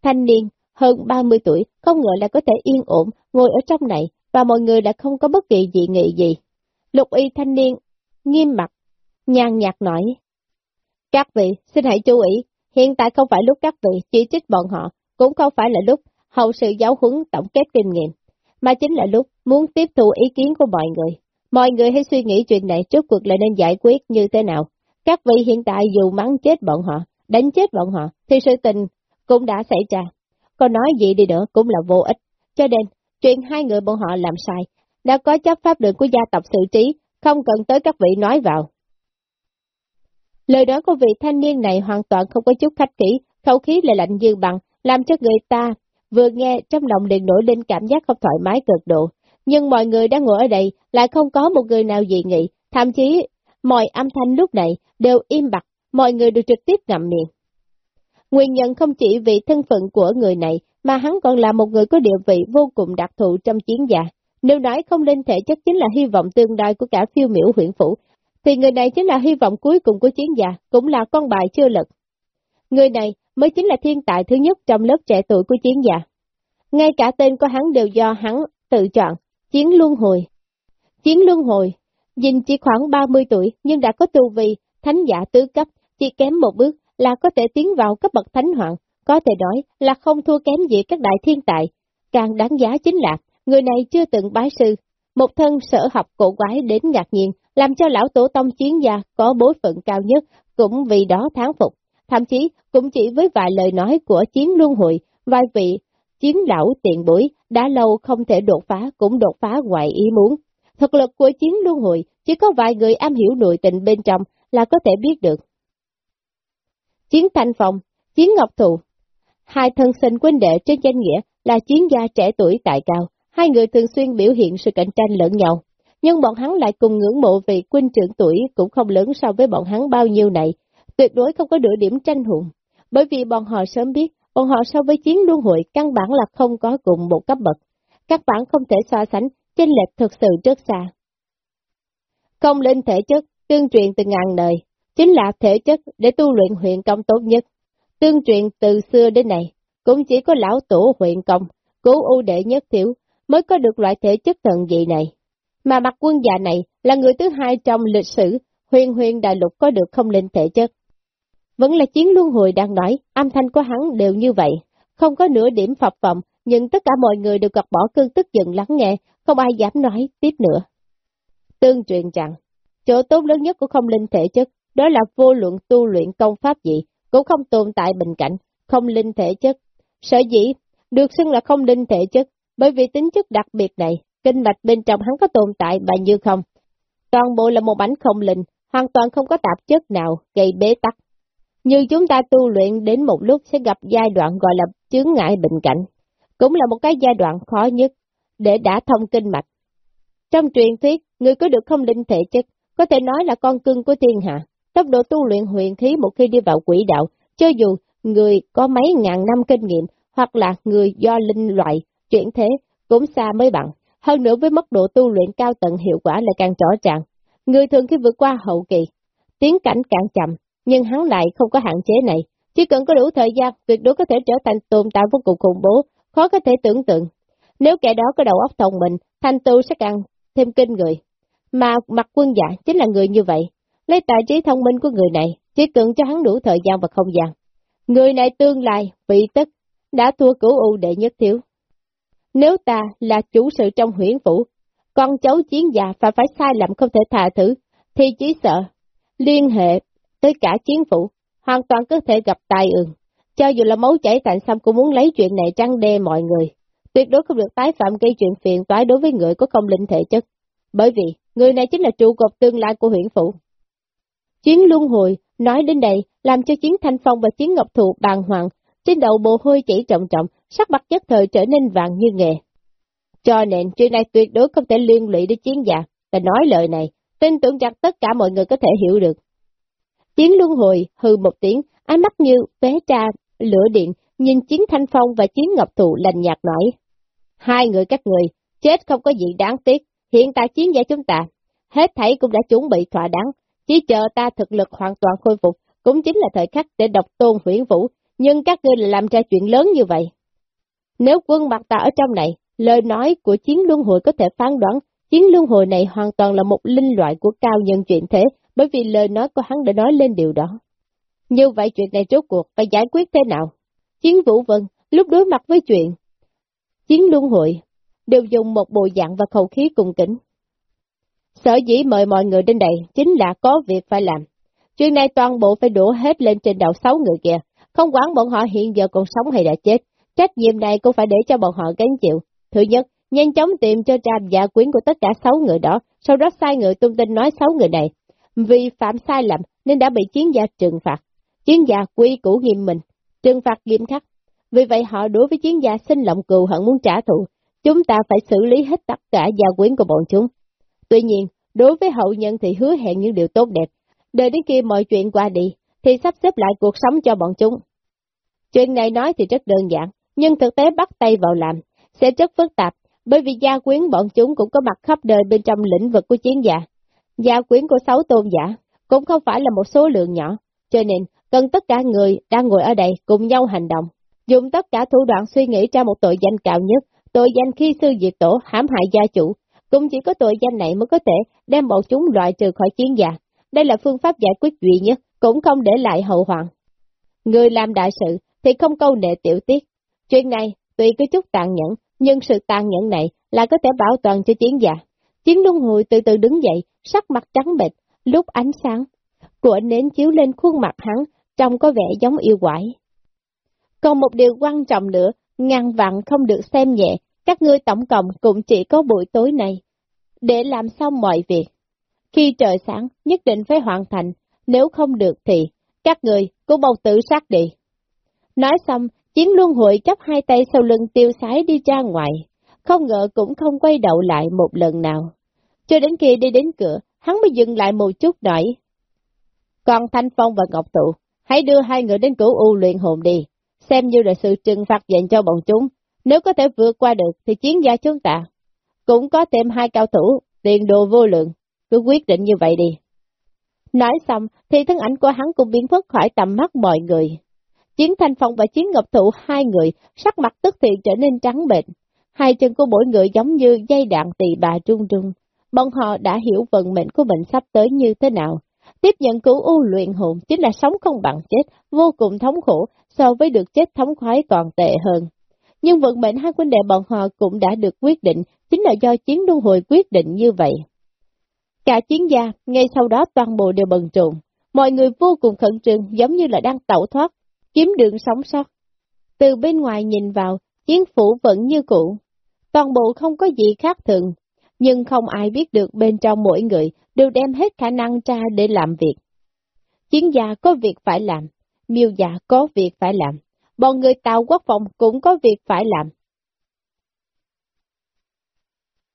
Speaker 1: thanh niên hơn 30 tuổi không ngờ là có thể yên ổn ngồi ở trong này và mọi người đã không có bất kỳ dị nghị gì. Lục y thanh niên nghiêm mặt, nhàn nhạt nói. Các vị, xin hãy chú ý, hiện tại không phải lúc các vị chỉ trích bọn họ, cũng không phải là lúc hậu sự giáo huấn tổng kết kinh nghiệm, mà chính là lúc muốn tiếp thu ý kiến của mọi người. Mọi người hãy suy nghĩ chuyện này trước cuộc là nên giải quyết như thế nào. Các vị hiện tại dù mắng chết bọn họ, đánh chết bọn họ, thì sự tình cũng đã xảy ra. Còn nói gì đi nữa cũng là vô ích. Cho nên, chuyện hai người bọn họ làm sai, đã có chấp pháp đường của gia tộc xử trí, không cần tới các vị nói vào. Lời nói của vị thanh niên này hoàn toàn không có chút khách kỹ, khẩu khí lại lạnh như bằng, làm cho người ta vừa nghe trong lòng liền nổi lên cảm giác không thoải mái cực độ. Nhưng mọi người đang ngồi ở đây lại không có một người nào dị nghị, thậm chí mọi âm thanh lúc này đều im bặt, mọi người đều trực tiếp ngậm miệng. Nguyên nhân không chỉ vì thân phận của người này, mà hắn còn là một người có địa vị vô cùng đặc thù trong chiến gia. Nếu nói không linh thể chất chính là hy vọng tương lai của cả phiêu miểu huyện phủ, thì người này chính là hy vọng cuối cùng của chiến gia, cũng là con bài chưa lật. Người này mới chính là thiên tài thứ nhất trong lớp trẻ tuổi của chiến gia. Ngay cả tên của hắn đều do hắn tự chọn, chiến luân hồi. Chiến luân hồi, nhìn chỉ khoảng 30 tuổi nhưng đã có tu vi, thánh giả tứ cấp, chỉ kém một bước là có thể tiến vào cấp bậc thánh hoàng, có thể nói là không thua kém gì các đại thiên tài. Càng đáng giá chính là, người này chưa từng bái sư, một thân sở học cổ quái đến ngạc nhiên, làm cho lão tổ tông chiến gia có bối phận cao nhất, cũng vì đó thán phục. Thậm chí, cũng chỉ với vài lời nói của chiến luân hội, vài vị chiến lão tiện bối đã lâu không thể đột phá cũng đột phá ngoài ý muốn. Thực lực của chiến luân hội chỉ có vài người am hiểu nội tình bên trong là có thể biết được. Chiến thanh phong, chiến ngọc thụ, hai thân sinh quân đệ trên danh nghĩa là chiến gia trẻ tuổi tại cao, hai người thường xuyên biểu hiện sự cạnh tranh lẫn nhau. Nhưng bọn hắn lại cùng ngưỡng mộ vì quân trưởng tuổi cũng không lớn so với bọn hắn bao nhiêu này, tuyệt đối không có nửa điểm tranh hùng, bởi vì bọn họ sớm biết, bọn họ so với chiến luân hội căn bản là không có cùng một cấp bậc, các bạn không thể so sánh, chênh lệch thực sự rất xa. Không linh thể chất, tương truyền từ ngàn đời, chính là thể chất để tu luyện huyện công tốt nhất. Tương truyền từ xưa đến nay, cũng chỉ có lão tổ huyện công, cố ưu đệ nhất thiếu, mới có được loại thể chất thần dị này. Mà mặt quân già này là người thứ hai trong lịch sử huyền huyền đại lục có được không linh thể chất. Vẫn là chiến luân hồi đang nói, âm thanh của hắn đều như vậy, không có nửa điểm phập phồng, nhưng tất cả mọi người đều gạt bỏ cơn tức giận lắng nghe, không ai dám nói tiếp nữa. Tương truyền rằng, chỗ tốt lớn nhất của không linh thể chất đó là vô luận tu luyện công pháp gì, cũng không tồn tại bình cảnh, không linh thể chất. Sở dĩ, được xưng là không linh thể chất, bởi vì tính chất đặc biệt này, kinh mạch bên trong hắn có tồn tại mà như không. Toàn bộ là một bánh không linh, hoàn toàn không có tạp chất nào gây bế tắc. Như chúng ta tu luyện đến một lúc sẽ gặp giai đoạn gọi là chướng ngại bệnh cảnh, cũng là một cái giai đoạn khó nhất để đã thông kinh mạch. Trong truyền thuyết, người có được không linh thể chất, có thể nói là con cưng của thiên hạ. Tốc độ tu luyện huyền khí một khi đi vào quỹ đạo, cho dù người có mấy ngàn năm kinh nghiệm, hoặc là người do linh loại, chuyển thế, cũng xa mới bằng. Hơn nữa với mức độ tu luyện cao tận hiệu quả lại càng rõ ràng. Người thường khi vượt qua hậu kỳ, tiến cảnh càng chậm, nhưng hắn lại không có hạn chế này. Chỉ cần có đủ thời gian, tuyệt đối có thể trở thành tồn tại vô cùng khủng bố, khó có thể tưởng tượng. Nếu kẻ đó có đầu óc thông minh, thành tựu sẽ càng thêm kinh người. Mà mặt quân giả chính là người như vậy. Lấy tài trí thông minh của người này, chỉ cần cho hắn đủ thời gian và không gian. Người này tương lai, vị tất, đã thua cửu u đệ nhất thiếu. Nếu ta là chủ sự trong huyển phủ, con cháu chiến già phải phải sai lầm không thể tha thứ, thì chỉ sợ liên hệ tới cả chiến phủ, hoàn toàn có thể gặp tai ương. Cho dù là máu chảy thành xăm cũng muốn lấy chuyện này trăng đe mọi người. Tuyệt đối không được tái phạm gây chuyện phiền toái đối với người có công linh thể chất. Bởi vì, người này chính là trụ cột tương lai của huyện phủ. Chiến luân hồi, nói đến đây, làm cho chiến thanh phong và chiến ngọc thụ bàn hoàng, trên đầu bộ hôi chảy trọng trọng, sắc mặt nhất thời trở nên vàng như nghề. Cho nên, chuyện này tuyệt đối không thể liên lụy đến chiến giả, và nói lời này, tin tưởng rằng tất cả mọi người có thể hiểu được. Chiến luân hồi, hư một tiếng, ánh mắt như vé tra, lửa điện, nhìn chiến thanh phong và chiến ngọc thụ lành nhạt nói. Hai người các người, chết không có gì đáng tiếc, hiện tại chiến gia chúng ta, hết thảy cũng đã chuẩn bị thỏa đáng, chỉ chờ ta thực lực hoàn toàn khôi phục, cũng chính là thời khắc để độc tôn huyển vũ, nhưng các ngươi lại làm ra chuyện lớn như vậy. Nếu quân mặt ta ở trong này, lời nói của chiến luân hồi có thể phán đoán, chiến luân hồi này hoàn toàn là một linh loại của cao nhân chuyện thế, bởi vì lời nói của hắn đã nói lên điều đó. Như vậy chuyện này rốt cuộc phải giải quyết thế nào? Chiến Vũ Vân lúc đối mặt với chuyện Chiến Luân Hội đều dùng một bộ dạng và khẩu khí cùng kính. Sở dĩ mời mọi người đến đây chính là có việc phải làm. Chuyện này toàn bộ phải đổ hết lên trên đầu sáu người kia, không quản bọn họ hiện giờ còn sống hay đã chết. Trách nhiệm này cũng phải để cho bọn họ gánh chịu. Thứ nhất, nhanh chóng tìm cho ra giả quyến của tất cả sáu người đó, sau đó sai người tung tin nói sáu người này. Vì phạm sai lầm nên đã bị chiến gia trừng phạt. Chiến gia quy củ nghiêm mình, trừng phạt nghiêm khắc. Vì vậy họ đối với chiến gia sinh lòng cừu hận muốn trả thù, chúng ta phải xử lý hết tất cả gia quyến của bọn chúng. Tuy nhiên, đối với hậu nhân thì hứa hẹn những điều tốt đẹp, đợi đến khi mọi chuyện qua đi, thì sắp xếp lại cuộc sống cho bọn chúng. Chuyện này nói thì rất đơn giản, nhưng thực tế bắt tay vào làm, sẽ rất phức tạp, bởi vì gia quyến bọn chúng cũng có mặt khắp đời bên trong lĩnh vực của chiến giả. Gia quyến của sáu tôn giả cũng không phải là một số lượng nhỏ, cho nên cần tất cả người đang ngồi ở đây cùng nhau hành động, dùng tất cả thủ đoạn suy nghĩ ra một tội danh cao nhất, tội danh khi sư diệt tổ hãm hại gia chủ, cũng chỉ có tội danh này mới có thể đem bọn chúng loại trừ khỏi chiến gia. Đây là phương pháp giải quyết duy nhất, cũng không để lại hậu hoạn. Người làm đại sự thì không câu nệ tiểu tiết. Chuyện này tuy có chút tàn nhẫn, nhưng sự tàn nhẫn này là có thể bảo toàn cho chiến gia. Chiến luân hồi từ từ đứng dậy, sắc mặt trắng bệch, lúc ánh sáng của nến chiếu lên khuôn mặt hắn, trông có vẻ giống yêu quái. Còn một điều quan trọng nữa, ngàn vặn không được xem nhẹ, các ngươi tổng cộng cũng chỉ có buổi tối này, để làm xong mọi việc. Khi trời sáng, nhất định phải hoàn thành, nếu không được thì, các người cũng bầu tự sát đi. Nói xong, chiến luân hội chấp hai tay sau lưng tiêu sái đi ra ngoài, không ngờ cũng không quay đầu lại một lần nào. Cho đến khi đi đến cửa, hắn mới dừng lại một chút nổi. Còn Thanh Phong và Ngọc Tụ, hãy đưa hai người đến cửu u luyện hồn đi, xem như là sự trừng phạt dành cho bọn chúng. Nếu có thể vượt qua được thì chiến gia chúng ta cũng có thêm hai cao thủ, tiền đồ vô lượng, cứ quyết định như vậy đi. Nói xong thì thân ảnh của hắn cũng biến mất khỏi tầm mắt mọi người. Chiến Thanh Phong và Chiến Ngọc Thụ hai người, sắc mặt tức thì trở nên trắng bệnh. Hai chân của mỗi người giống như dây đạn tỳ bà trung trung. Bọn họ đã hiểu vận mệnh của mình sắp tới như thế nào. Tiếp nhận cứu u luyện hồn chính là sống không bằng chết, vô cùng thống khổ, so với được chết thống khoái còn tệ hơn. Nhưng vận mệnh hai quân đệ bọn họ cũng đã được quyết định, chính là do chiến luân hồi quyết định như vậy. Cả chiến gia, ngay sau đó toàn bộ đều bận trộn, Mọi người vô cùng khẩn trương giống như là đang tẩu thoát, kiếm đường sống sót. Từ bên ngoài nhìn vào, chiến phủ vẫn như cũ. Toàn bộ không có gì khác thường, nhưng không ai biết được bên trong mỗi người đều đem hết khả năng ra để làm việc. Chiến gia có việc phải làm, miêu gia có việc phải làm, bọn người tàu quốc phòng cũng có việc phải làm.